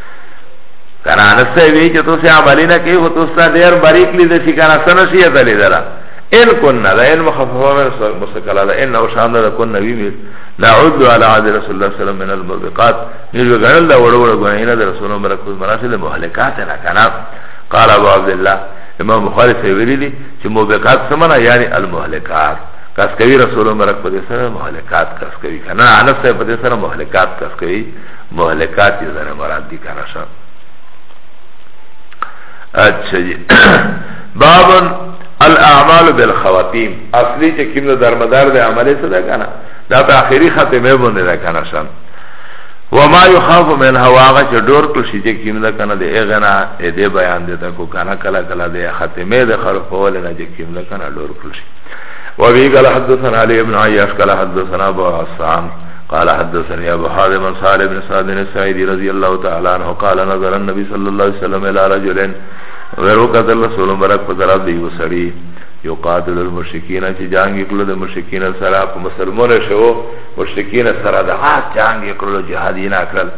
کنه انس ته وی چې تو سه عملی نه کوي تو سه ډیر باریک لید شي کنه سن شي ته لیدره ان كنا لا ان مخففه من مستقلا لا ان او شان لا كنا وی می نعود على عهد رسول الله صلى الله عليه وسلم من الموبقات نیو غنل دا وړ وړ غنینا د رسول الله برکوت مراسل مهلکات نه کنه قال ابو عبد الله امام بخاری سے ویلی دی چې موبقات سمنا یعنی المهلکات کس کوي رسول الله برکوت سره مهلکات کس کوي کنه انس په دې سره مهلکات کس کوي مهلکات یې ځنه مراد دي کنه شه اچھا جی بابن الاعمال بالخواتیم اصلی چې کوم د درمدار د عمله څه ده کنه دا په اخیری خاتمه باندې ده کنه شه وما يخاف من هواغه چې ډور کړ شي چې کوم ده کنه د اغنا دې بیان دې تا کو کنه کلا کلا دې خاتمه د خرفول نه چې کوم ده کنه ډور کړ شي وبه قال حدثنا علي بن عياش قال حدثنا ابو حسان قال حدثني ابو حازم عن سهل بن سعد بن سعيد رضي الله تعالى عنه قال نظر النبي صلى الله عليه وسلم الى رجل وروكت الرسول مبارك فطرف دي وسري يقاتل المشركين چې جنگ وکړو د مشرکین سره په مسلمان شو مشرکین سره د عاد جنگ وکړو جهادینا کړل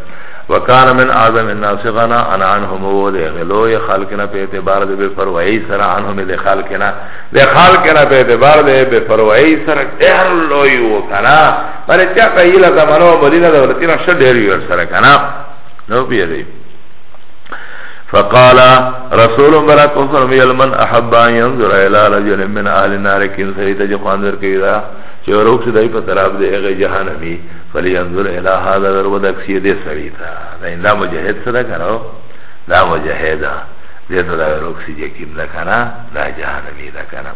وکانه من اعظم الناس غنا انا عنهم ود غلو خلقنا په اعتبار د بے پروايي سره عنهم د خلقنا ده خال کنا پہ اعتبار ده بے پروائی سر دیر لوئی و کنا بلے چا قیل زمانو مدینہ ده ولتینا شد دیر یور سر کنا نو بیه ده فقال رسول برا کفر میل من احبا ینظر الى رجل من اهل النار کن سریت جو خاندر کی دا چه وروک سدائی پا طرف ده اغی جهانمی فلی ینظر الى هذا در ودک سیده سریتا دا این دا مجاہد سدا کرو دا مجاہد ده ده ده ده روک سی جکیم ده کنه دا جهنمی دا کنه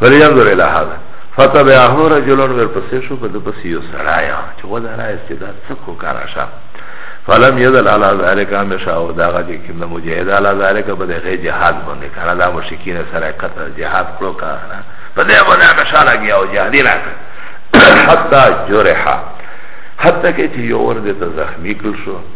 فلینظر الى هذا فتبعه رجل ورپسې شو په د پسې یو سړی چې و دا را استعداد څه کو کارا شه فلم یدل علی ذلک امشا او داغه چې کوم مجاهد علی ذلک په دغه جهاد باندې کړه دا مشکین سره قتل جهاد کړو کړه په دې باندې امشا لګي او جهادی راکړه حتا جرحا حتی که چه یو ورده تا زخمی کل شو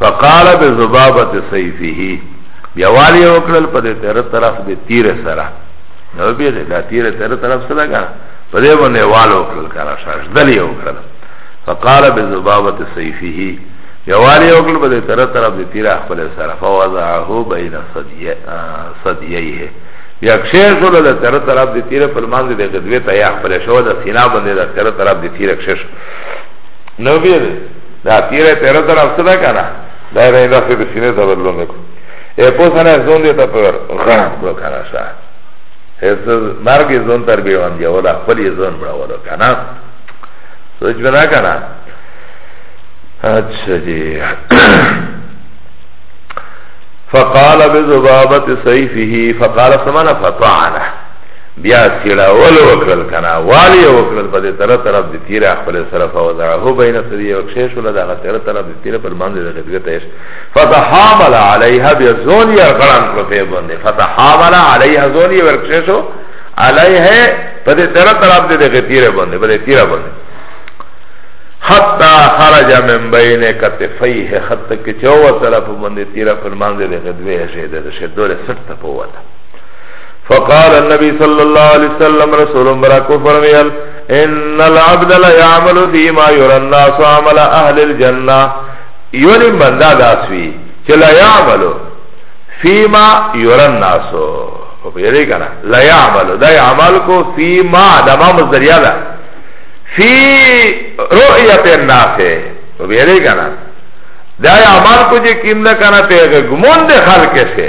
فقال بزبابت سیفه بیا والی وکړل په دې تر طرف دې تیر سره نو بیا دې دا تیر تر طرف سره لګا په دې باندې وال وکړل کرا شاش دلی وکړل فقال بزبابت سیفه بیا والی وکړل په دې تر طرف دې تیر خپل سره فوضعه بین صدیه صدیه بیا کشیر شو ده تر طرف دی تیر پر مانده ده غدوی تا یا خپل شو ده سینا بنده ده تر طرف دی تیر کشیر شو نو بیا دی دا تیره تیره در افسده کنه دا دا دا سید سینه تا برلو نکو ای پوسانه از دون دیتا پر غرم کرو کنه شا از مرگ از دون تر بیوان بیا ولا خپل از دون برا ولا کنه سوچ بنا کنه اچھا جی فقال بذبابت سیفه فقال سمانا فطعنه بیا سیړاول وکړل کنا والی وکړل په دې تر طرف د تیر خپل سره فوزعه بین سدی او کښې شول دا تر طرف د تیر پر باندې د غدګت ايش فتحامل علیها بزون یا غلان کړ په باندې فتحامل علیها زون یا ورکښې شو علیها په دې تر طرف د غتیر باندې په دې تیر باندې حتا خرج من بین کتفیه حتا کې چوه طرف باندې تیر پر باندې د غدوی شه د شه دوله سټ په وته فقال النبي صلى الله عليه وسلم رسول براکو فرمیل ان العبد لا يعمل فيما يرى الناس عمل اهل الجنه یونی بندا داسوی چه لا يعمل فيما يرى الناس خو پیری کنا لا يعمل دا عمل کو فيما دما مصدریا دا فی رؤیت الناس خو پیری کنا دا عمل کو جه کم دا کنا پیغه گمون ده خلق سے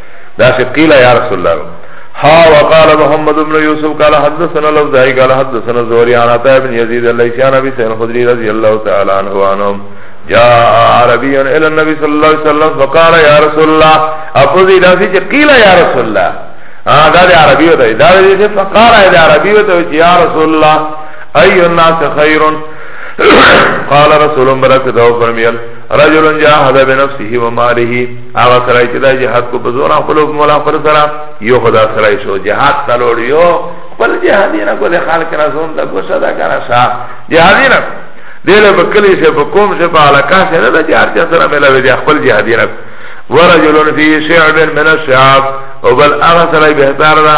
داسې قیل یا رسول الله ها وقال محمد بن یوسف قال حدثنا لوزائی قال حدثنا زوری عن عطا بن یزید اللہ سیان ابی سین خدری رضی اللہ تعالی عنہ وانہم جاء عربی الى النبی صلی اللہ علیہ وسلم فقال یا رسول اللہ اپوزی داسی چه قیل یا رسول اللہ دا دی عربی ہوتا ہے دا دی چه فقال دی عربی ہوتا ہے یا رسول اللہ ای الناس خیرون قال رسول برکتہ فرمیل رجل جاهد بنفسه و ماله هغه سره چې دا جهاد کو په زور خپل مولا پر سره یو خدا سره شو جهاد تلوړ یو خپل جهادی نه کوله خلک را زون دا ګوشه دا کرا شا جهادی نه دله په کلی شه په قوم شه په علاقه شه نه دا جهاد سره ملاوي دی خپل جهادی نه ورجل فی شعب من الشعاب او بل هغه سره بهتر ده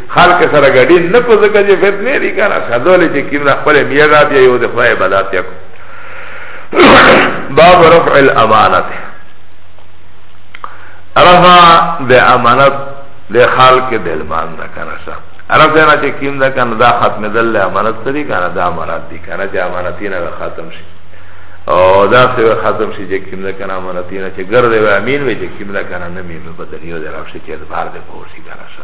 خلق سره غډی نه کو زکه چې فتنه دی کنه خدول چې کیم نه خپل میرا بیا یو د خدای عبادت یا کو باب رفع الامانه رفع د امانت د خلق د المان نه کنه سره عرب دینا چه کیم دا کنه دا ختم دل امانت سری کنه دا امانت دی کنه چه امانتینا دا ختم شی او دا سوی ختم شی چه کیم دا کنه امانتینا چه گرده و امین وی چه کیم دا کنه نمیم بدلیو در افشی چه دبار ده پورسی کنه شا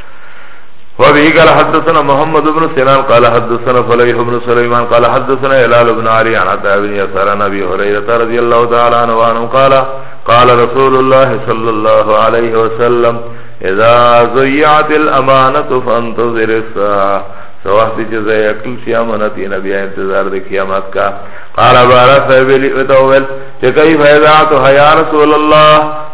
وبه قال حدثنا محمد بن سنان قال حدثنا فليح بن سليمان قال حدثنا هلال بن علي عن عطاء بن يسار عن ابي هريره رضي الله تعالى عنه وعنه قال قال رسول الله صلى الله عليه وسلم اذا ضيعت الامانه فانتظر الساعه سواحت چه زی اکل شی امانتی نبی انتظار دی قیامت کا قال بارا صاحب لی اتوول چه کئی فیضاتو حیا رسول اللہ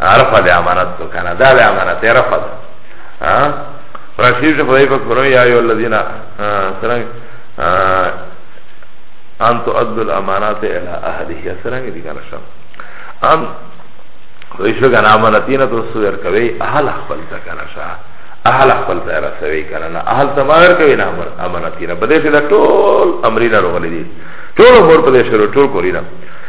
عرفه ده امانت تو کنه دا ده امانت عرفه ده رشید شو خدای پاک فرمایي یا ایو الذین سرنګ ان تو ادل الامانات الى اهلها سرنګ دي کنه شم ان خدای شو کنه امانتینه تو سویر کوي اهل خپل ته کنه شا اهل خپل ته رسوي کنه نه اهل تماور کوي نه امانتینه بده چې ټول امرینه روغلي دي ټول ورته شروع ټول کورینا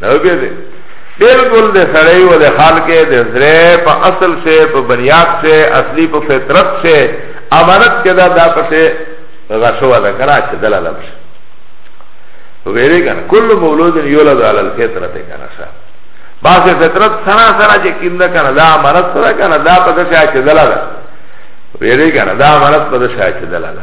نو بیا دی بلکل دی سړی و دی خال کې دی زره په اصل شی په بنیاد شی اصلی په فطرت شی امانت کې دا دا پسې غشوه ده کنه چې دلا ده پسې ویری کنه کل مولود یولد علی الفطرت کنه شا باسه فطرت سنا سنا چې کیم ده کنه دا امانت سره کنه دا پسې چې دلا ده ویری کنه دا امانت پسې چې دلا ده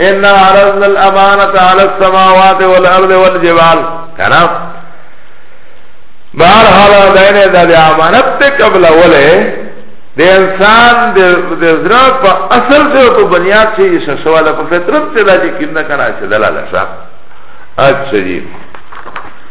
ان عرضنا الامانه على السماوات والارض والجبال کنا بهر حال دینه د امانت ته قبل اوله د انسان د زړه په اصل ته په بنیاد شي چې سواله په فطرت ته د کې نه کنا چې دلاله شه اچھا جی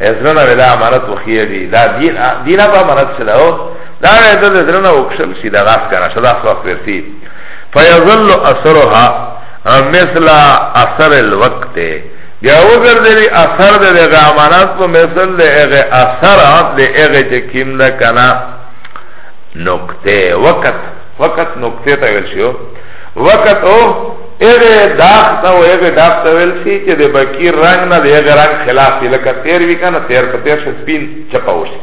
ازرنا ولا امانت وخیه دی دا دین دین په امانت سره او دا د ازرنا وکشل شي دا غاس کنه شدا خلاص ورسی فیظل اثرها مثل اثر الوقت بیا وګرځي اثر د هغه امانت په مثل د هغه اثر د هغه چې کیم ده کنه نقطه وقت وقت نقطه ته ویل شو وقت او اغه داغ تا و اغه داغ تا ویل سی چه ده بکیر رنگ نا ده اغه رنگ خلاف سی لکه تیر وی کنه تیر پا تیر شد سپین چپا وشی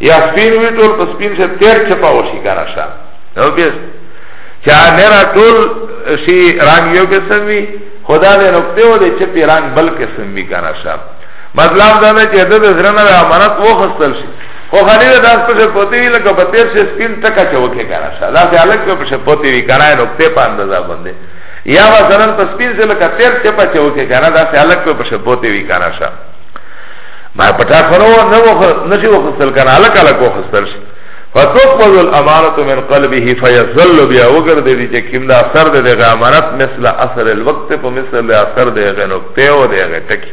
یا سپین وی طول پا سپین شد تیر چپا وشی کنه شا نو بیس چه نیرا طول شی رنگ یو قسم وی خدا ده نکته و ده چپی رنگ بل قسم وی کنه شا مطلب دا ده چه ده ده زرنه ده امانت وخستل شی خو خالی دا داس پشه پوتی وی لکه په تیر شه سپین ټکا چه وکه کنه شا دا سی علک پی پشه پوتی وی کنه نکته پا اندازه بنده یا مثلا په سپین شه لکه تیر چپا چه وکه کنه دا سی علک پی پشه پوتی وی کنه شا ما پتا خنو نشی وخستل کنه علک علک وخستل شی فتقبض الامانت من قلبه فیظل بیا وگرده دی چه کم دا اثر ده ده امانت مثل اثر الوقت پا مثل ده اثر ده ده نکته و ده ده تکی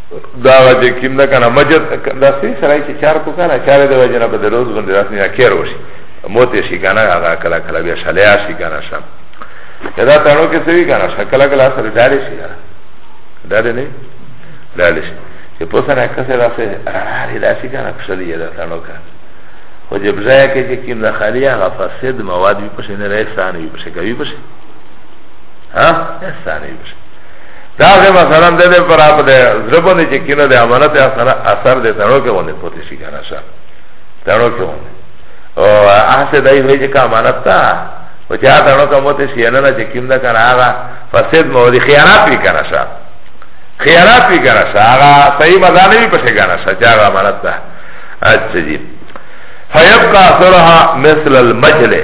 داغه چې کیم نه کنه مجد داسې سره چې چار کو کنه چار د وجه نه په دروز باندې داسې نه کېر وشي موت شي کنه هغه کله کله بیا شلیا شي کنه شم دا تړو کې سوي کنه شکل کله سره ډالې شي کنه ډالې نه ډالې شي چې په سره کسه داسې راړي داسې کنه کښلې دا تړو کنه و جب ځای کې چې کیم د خالی هغه فساد مواد وي په شنه راځي سانه وي په شکوي په شنه ها سانه وي په شنه داغه مثلا د دې پر اپ د زربونه چې کینو د امانت اثر اثر د تړو کې ونه پوتې شي کنه سر تړو کې ونه او هغه دای وی چې کا امانت تا و چې هغه تړو کې موتې شي نه چې کیم دا کنه هغه فساد مو دي خیانت وی کنه سر خیانت وی کنه سر هغه صحیح مزه نه وی پښه کنه سر چې هغه امانت تا اچھا جی فیبقى اثرها مثل المجله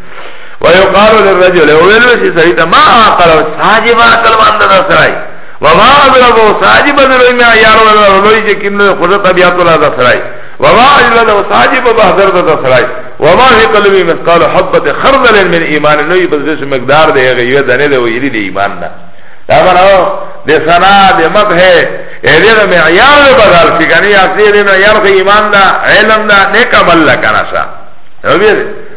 ويقال للرجل ويلو شي سړي ته ما اقل ساجي ما اقل مان ده سړي وما اضربو ساجي بدلو ما يار ولا لوي چې کینو خود طبيعت ولا ده سړي وما اجلده ساجي په بهدر ده سړي وما في قلبي مثقال حبه خردل من ايمان نو بزش مقدار ده هغه یو دنه ده ویلي ده ایمان ده دا بنو ده سنا ده مت ہے ایدین معیار ده بدل سی کنی اصلی ده معیار ده ایمان ده علم ده نیک عمل لکنشا نو بیده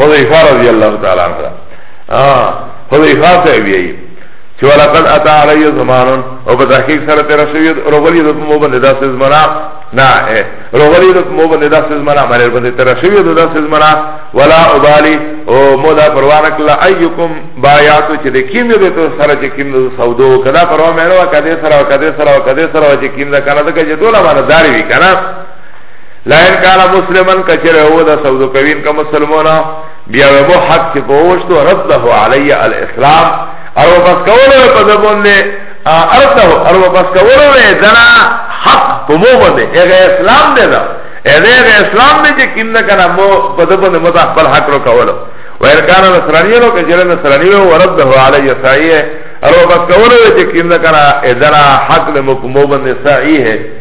حذیفه رضی اللہ تعالی عنہ حذیفه سے بھی ہے چه ولقد اتا علی زمان او په تحقیق سره تیر شوی روغلی د مو باندې داس زمرا نه روغلی د مو باندې داس زمرا باندې باندې تیر شوی د داس زمرا ولا ابالی او مولا پروانه کلا ایکم بایات چې د کیم د تو سره چې کیم د سودو کدا پروا مې نو کده سره کده سره کده سره چې کیم دا کنه دا چې ټول باندې داری وی کنه لئن کان مسلمن کچره او دا سودو کوین کا مسلمانا بیا و مو حق چه پوشتو رده علی الاسلام او پس کولو پا دبون دی ارده او پس کولو دی دنا حق پا مو بنده اغه اسلام دی دا اغه اغه اسلام دی چه کم نکنا مو پا دبون دی متا خبر حق رو کولو و ارکان نصرانی رو کچره نصرانی رو رده علی سعیه او پس کولو دی چه کم نکنا دنا حق دی مو پا مو بنده سعیه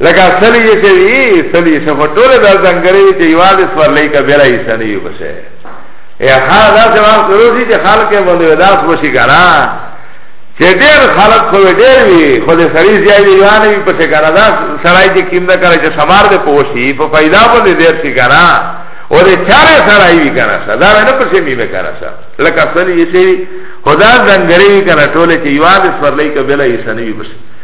لکه سلی یې چې وي سلی یې شفا ټوله دا ځنګرې وي چې یوازې سورلۍ که بېره یې سړی وي پسې یا خاله داسې وخت روزي چې خلک یې باندې وداس وشي که نه چې ډېر خلک خو ډېر وي خو د سړي ځای یې یوانه وي پسې که نه دا سړی چې کیم نه کړی چې شمار دې پوه شي په پیدا باندې ډېر شي که نه او د چاره سره وی کنه سره دا نه پسې می به کنه سره لکه اصل یې شي خدا زنګری کنه ټوله چې یواد سورلې کبل یې سنوي پسې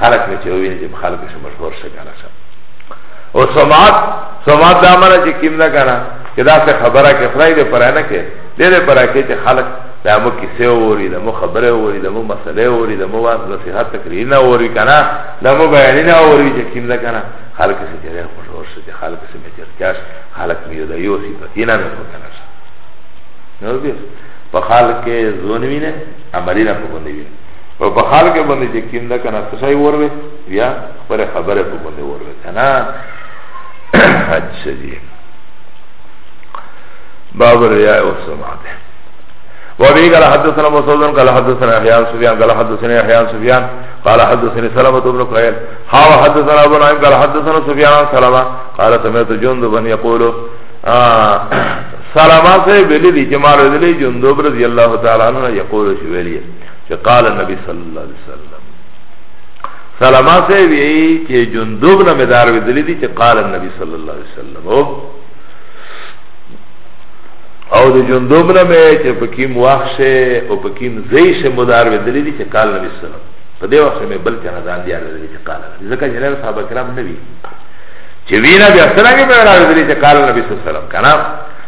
خلق می چه وینی جب خلق شو مشهور شو کنه شو او سماعت سماعت دا مانا چه کم نه کنه که دا سه خبره که خدای ده پره نه که ده ده پره که چه خلق دا مو کسی اوری دا مو خبره اوری دا مو مسئله اوری دا مو واس نصیحت تکریر نه اوری کنه دا مو بیانی نه اوری چه کم ده کنه خلق سه چه مشهور شو چه خلق سه مچرکش خلق میو دا یو صفتی نه میو کنه شو نو بیس په خلق زونوی نه عملی نه پکونده بیس و په خال کې باندې چې کیم ده کنه څه شي وروي بیا خبر خبره په باندې وروي کنه اچھا جی باب الرياء والسماع ده وابي قال حدثنا مسعود قال حدثنا يحيى بن سفيان قال حدثنا يحيى بن سفيان قال حدثني سلمة بن قيل ها حدثنا ابو نعيم قال حدثنا سفيان عن سلمة قال سمعت جندبا يقول آه سلمة سے بلی دی جمال دلی جندب رضی اللہ تعالی عنہ یقول شویلیہ چه قال نبی صلی اللہ علیہ وسلم سلامہ سے بھی چه جندوب نا مدار وی دلی دی چه قال نبی صلی اللہ علیہ وسلم او د جندوب نا میں چه پکیم واخش او پکیم زیش مدار وی دلی دی چه قال نبی صلی اللہ علیہ وسلم په دې وخت مې بل چا ځان دی اړه دې چې قال ځکه چې نه صاحب کرام نه وی چې وینا بیا سره کې به راځي چې قال نبی صلی الله علیه وسلم کنه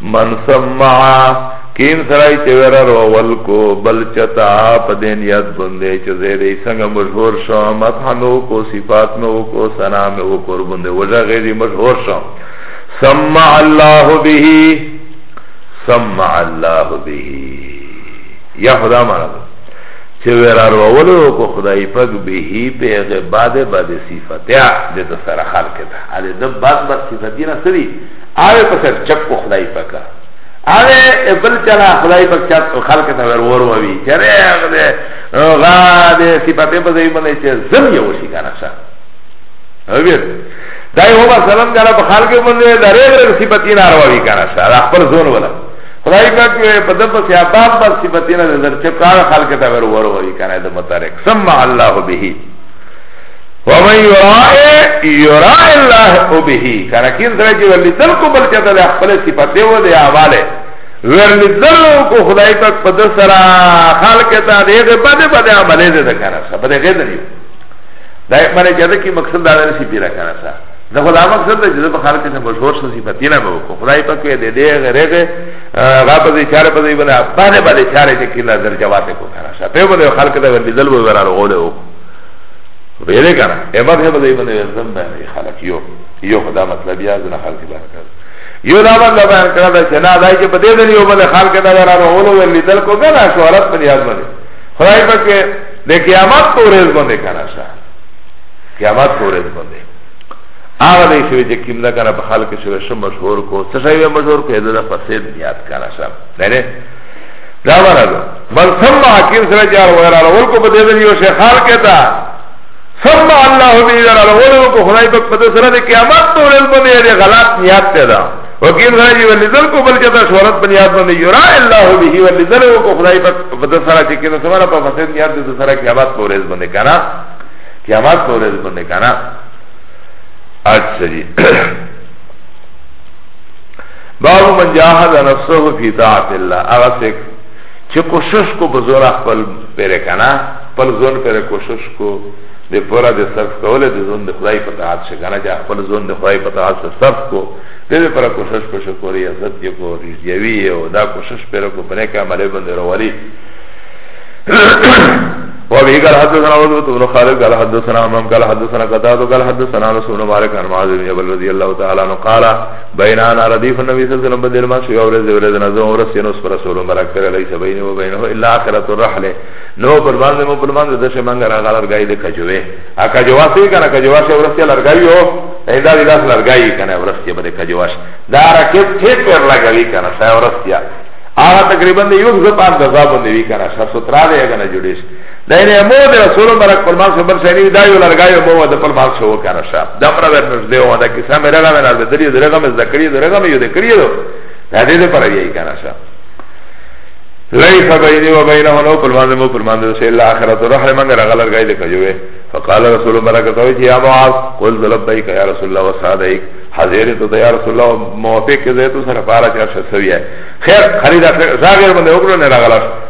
من سمعا کیم سرائی چه ورر و ولکو بل چتا پا دین یاد بنده چه زیده سنگ مشهور شو مدحنو کو صفاتنو کو سنامو کور بنده وجه غیدی مشهور شو سمع الله به سمع الله به یا خدا مانا ده چه ورار وولو کو خدای پاک به پیغ بعد بعد صفتیا ده سر خلق ده ده بعد بعد صفتینا سری آوه پسر چپ کو خدای پکا آوه ابل چلا خدای پک چپ خلق تا ور ور ووی چره غده غده صفته بزای بنده چه زم یو شی کانا شا اویر دای هو سلام جلا په خلق بنده لره لره صفتی نارواوی کانا شا دا خپل زون ولا خدای پاک یې په دغه سي اباب پر صفاتینه نظر چې کار خلق ته ور ور وری کنه د متارک سمع الله به ومن يرائي يرائي الله به کنا کین سره چې ولې دل کو بل چاته د خپل صفته و د اعماله ورلی دل کو خدای پاک په دسرا خلق ته دغه بده بده عمله دې ذکر سره بده غیر دی دا معنی چې کی مقصد دا نه سی پیرا کرا سره دا خدا مقصد دی چې په خلق ته مشهور شي په تینا به کو خدای پاک دې دې غیره غاپه دې چاره په دې بنا بده بده چاره چې کله درجه واته کو کرا سره په بده خلق ته ورلی دل و ورا غوله وکړه ویلې کنه امر هبه دای باندې زم باندې خلق یو یو خدا مطلب یا زنه خلق بیان کړ یو دا باندې بیان کړ دا چې نه دای چې په دې باندې یو باندې خلق نه درانه اولو ولې دل کو کنه شهرت باندې یاد باندې خدای په کې د قیامت پورې باندې کنه شا قیامت پورې باندې هغه دې شوی چې کیم نه کنه په خلق شوی شم مشهور کو څه شوی مشهور کو دا فساد نیات کنه شا نه دا مانا دو من سمع حکیم سره جار ویرا رول کو بده دن یو شیخار کتا سمع اللہ بی در رول کو خدای پک پده سره ده قیامت تو رل بنی ده غلط نیاد ته دا وکیل خدای جی ولی دل کو بل جتا شورت بنیاد بنی یرا اللہ بی ولی دل کو خدای پک پده سره چه کنه سمانا پا فسد نیاد ده سره قیامت تو رل بنی کنا قیامت تو رل بنی کنا اچھا جی باب من جاهد نفسه فی طاعت الله اغا سک چه کوشش کو بزور اخبر پیره کنا پل زون پیره کوشش کو ده پورا ده صرف کوله ده زون ده خدای پتاعت شکنا چه اخبر زون ده خدای پتاعت صرف کو ده ده پورا کوشش کو شکوری عزت دی کو رجیوی و دا کوشش پیره کو بنیک عملی بنده رولی وابي قال حدثنا عبد بن خالد قال حدثنا امام قال حدثنا قتاده قال حدثنا رسول مالك عن معاذ بن جبل رضي الله تعالى عنه قال بینانا ردیف النبی صلی اللہ علیہ وسلم بدل ما سوی اورز ورز نظم ورس ینو سپر رسول مبرک تر لیس بینی و بینه الا آخرت الرحل نو پر باندې مو پر باندې دشه منګ را غلر گای د کجوه ا کجوا سی کنه کجوا سی ورس لر گای یو ایندا دی داس لر گای کنه ورس سی بده کجوا ش دا رکب ته پر لګوی کنه سا ورس یا آغا تقریبا یو زپان دزا بندوی کنه سر سترا دی کنه جوړیش داینه مو د رسول برک پر مال صبر سنی دا یو لرګای مو د پر مال سو کنه شاپ د امر ور نږدې و دا کیسه مې راغله مې راځه درې درې غمه ذکرې درې غمه یو د کړی دو دا دې پر یی کنه شاپ لیس بینی و بینه نو پر مال مو پر مال سه الا اخرت رحم من راغله لرګای د کجوې فقال رسول برک تو یا معاذ قل لبیک یا رسول الله وصادق حاضر تو د یا رسول الله موافق زه تو سره پارا چا شسوی ہے خیر خریدا زاغیر باندې وګړو نه راغلاس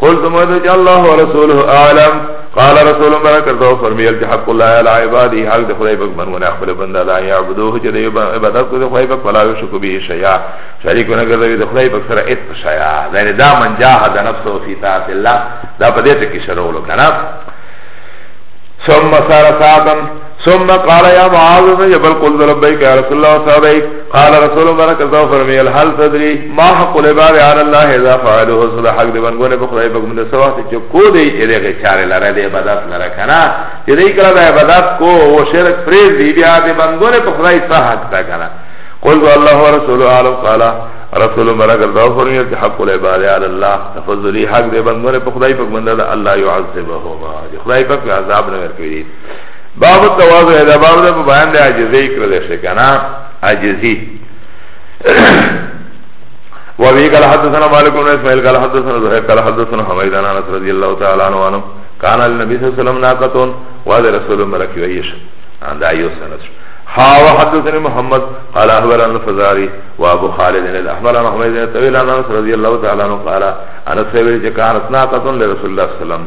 قلت مدد الله ورسوله اعلم قال رسول الله کرتا و فرمیل چه حق الله علی عبادی حق ده خدای پاک منونه اخبر بنده دا یعبدوه چه ده عبادت کو ده خدای پاک فلا یشکو بیه شیع شریک و نگر ده خدای پاک سر ایت شیع یعنی دا من جاهد نفسه فی طاعت الله دا پدیت کی شروع لکنه ثم سار ساعتا ثم قال يا معاذ بن جبل قلت لبيك يا رسول الله وسعديك قال رسول الله برك الله فرمي الحل تدري ما حق العباد على الله اذا فعلوه صلى حق دي بنگون بخدای بگم ده سوات چو کو دي اده غچار لره ده عبادت لره کنا چه دي کرا ده عبادت کو و شرک فریز دي بیا ده بنگون بخدای سا حق ده کنا قلت الله ورسول عالم قال رسول برك الله فرمي حق العباد على الله تفضلي حق دي بنگون بخدای بگم ده الله يعذبهما خدای پاک له عذاب نه ورکړي باب التواضع دا باب ده په بیان د عاجزۍ کړل شي کنه عاجزي وابي قال حدثنا مالك بن اسماعيل قال حدثنا زهير قال حدثنا حميد بن انس رضي الله تعالى عنه كان النبي صلى الله عليه وسلم ناقه وهذا رسول ملك ويش عند ايوس انس ها وحدثني محمد قال اخبرنا الفزاري وابو خالد بن احمر عن حميد بن طويل عن انس رضي الله تعالى عنه قال انس بن كانت ناقه لرسول الله صلى الله عليه وسلم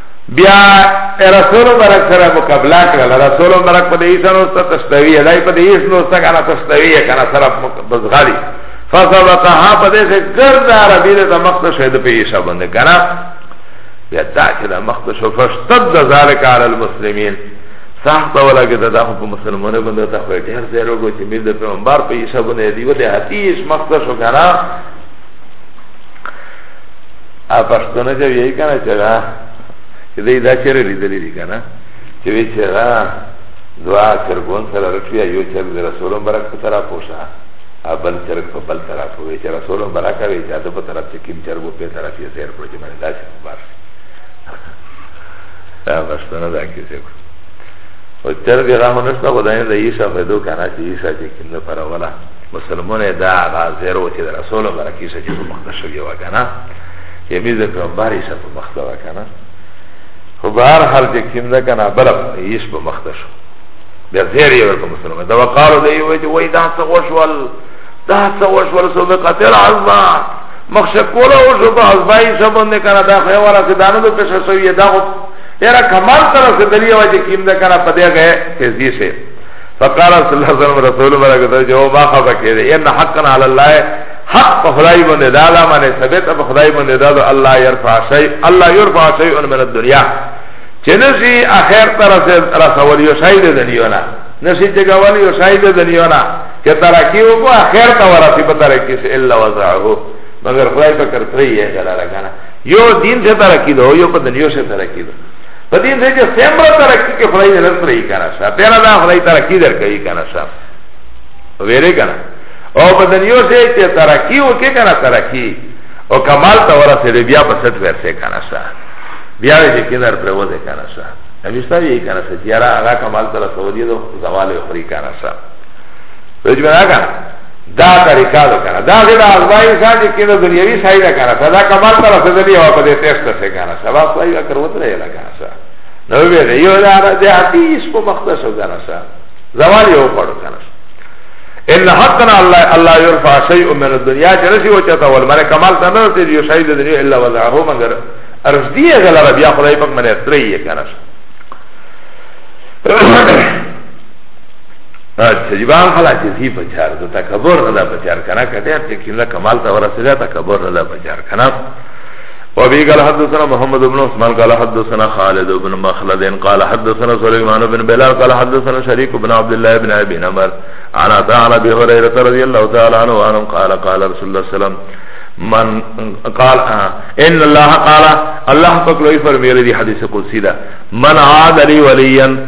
بیا رسول مبارک سره مقابله کړل رسول مبارک په دې سره نوسته تشتوی دای په دې سره نوسته کنه تشتوی کنه سره بزغالی فصبتها په دې سره ګرد عربی له مخته شهید په یې شابند کنه بیا دا چې د مخته شو فشتد ذلک علی المسلمین سخت ولا کې دا خو مسلمانې باندې ته خو ډېر زیرو کو چې میر د پیغمبر په یې شابند دی ولې حتی مخته شو کنه ا پښتنه چې یې کنه چې دا چې دې دا چیرې لیدلې دي کنه چې وی چې دا دعا چرګون سره رټیا یو چې د رسول مبارک په طرف پوښا ا بل چرګ په بل طرف وی چې رسول مبارک وی چې د په طرف چې کیم چرګو په طرف یې زیر کړو چې باندې داسې مبارک دا پښتنه دا کې څه او چرګ راهونه څه خدای نه یې شفه دو کنه چې یې شاته کینه پر ولا مسلمون دا غازر و چه دا رسول برکی سا چه پا مخت شوی و کنا چه میز پیغمبری سا پا مخت و کنا خو به هر حال چې کیم ده کنه بل یش به مخته شو بیا زیر یې ورکړ مسلمان دا وقالو دی وای چې وای دا څه وشول دا څه وشول سو به قتل عظما مخشه کوله او شو په ازبای سبند کنه دا خو ورا چې دانو د پښه سوی دا خو یاره کمال سره سدلی وای چې کیم ده کنه پدې غه تیزی سه فقال رسول الله صلی الله علیه وسلم رسول برکت جو ما خفا کړي ان حقا علی الله حق په خدای باندې دا لا باندې ثابت په خدای باندې دا الله يرفع شيء الله يرفع شيء من الدنيا چې نشي اخر تر رسول یو شاید دنیا نه نشي چې ګوال یو شاید دنیا نه چې ترقی او کو اخر ته ورته په ترقی سے الا وضعه مگر خدای په کرتري یې غلا راکنه یو دین سے ترقی دو یو په دنیا سے ترقی دو په دې ځای کې سمره ترقی کې خدای دې رس رہی کنه شا پیرا دا خدای ترقی در کوي کنه شا ویری کنه او په دنیو ځای کې ترقی او کې کنه ترقی او کمال ته ورسېږي بیا په ست ورسې کنه شا بیا دې کې در پر وځي کنه شا نبی صاحب یې کنه شا یاره هغه کمال ته رسولې دو زوال او خری کنه شا ویج بنا کنا دا طریقہ دا کنا دا غیر آزمائی سا جی کنا دنیاوی سائی دا کنا سا دا کمال ترا سدلی او پا دی تیخت سے کنا سا با سائی اکر وطر ایلا کنا سا نو بی دی یو دا دی حدیث پا مختص کنا سا زوال یو پڑو کنا سا ان حقنا الله الله يرفع شيء من الدنيا جنسي وچتا والملك كمال تنر تي يو شيء الدنيا الا وضعه مگر ارز دیه غلبه بیا خدای پاک منه تریه کنه اچھا جی بار حالا چیزی پچار دو تکبر ندا پچار کنا کتیر چکیم دا کمال تا ورسی دا تکبر ندا پچار کنا وابي قال حدثنا محمد بن عثمان قال حدثنا خالد بن مخلد قال حدثنا سليمان بن بلال قال حدثنا شريك بن عبد الله بن ابي نمر عن عطاء ابي هريره رضي الله تعالى عنه وعنه قال قال رسول الله صلى الله عليه وسلم من قال ان الله قال الله فقلوا فرمي لدي حديث قدسي ده من عاد لي وليا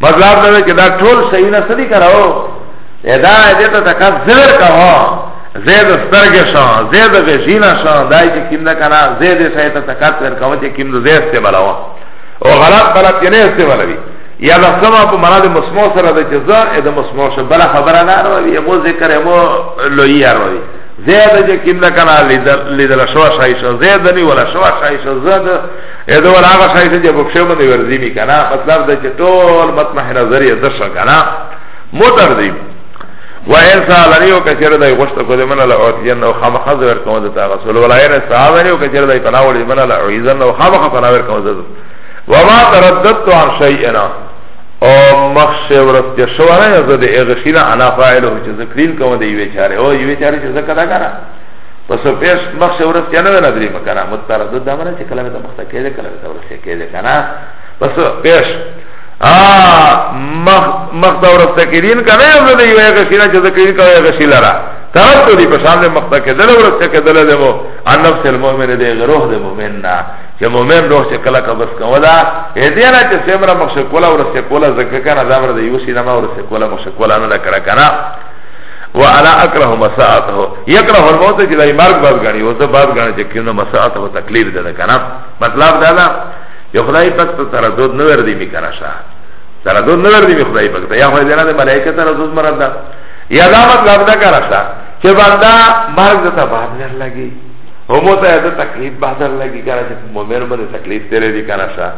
مطلب دا چې دا ټول صحیح نه سړي کراو ادا دې ته تکا زر کا هو زید سترګې شو زید غشینا شو دای چې کیندا کنه زید سه ته تکا تر کاوه چې کیند زید ته بلاو او غلط غلط کې نه استعمالوي یا دا سما په معنا د مسمو سره د جزا ا د مسمو سره بل خبره نه راوي یو ذکر یو لوی راوي زید چې کیندا کنه لیدل لیدل شو شای شو زید نه ولا شو شای شو زید اذا ولا هغه شای چې په پښو باندې ورځي می کنه مطلب دا چې ټول مطمح نظر یې دښه کنه موتر دی و ان سالنی او کچره دای غوښته کو دې منه لا او جن او خامخ زور کوم دتا رسول ولای نه سالنی او کچره دای پناول دې منه لا او یزن او خامخ پناور کوم دتا و ما ترددت عن شیئنا او مخش ورسته شو نه زده اغشینا انا فاعله چې ذکرین کوم دې وی چاره او یوی چاره چې زکه دا کنه په سپیس مخ سره ورس کنه ولا درې مکنه متردد دا معنی چې کله ته مخ ته کېده کله ته ورس کېده کنه پس پیش ا مخ مخ ته ورس کېدین کنه یو دې یو هغه شینه چې ذکر کوي هغه شی لرا ترته دې په شان مخ ته کېدل ورس کېدل دې مو ان نفس المؤمن دې روح دې مؤمن نه چې مؤمن روح چې کله قبض کولا اې دې نه چې سمره مخ کولا ورس کولا ذکر کنه دا ور دې یو شینه ما ورس کولا مخ کولا نه کړه کنه و انا اکره مساعته یکره الموت چې دای مرګ باد غنی او زه باد غنی چې کینو مساعته تکلیف ده کنه مطلب دا نه یو خدای پاک ته تردد نه ور دي می کنه شاه تردد نه ور دي می خدای پاک ته یا خدای جنا د ملائکه تردد مراد ده یا دا مطلب دا کنه شاه چې بندا مرګ ته باد لر لګي هم ته ته تکلیف باد لر لګي کنه چې مؤمن باندې تکلیف تیرې دي کنه شاه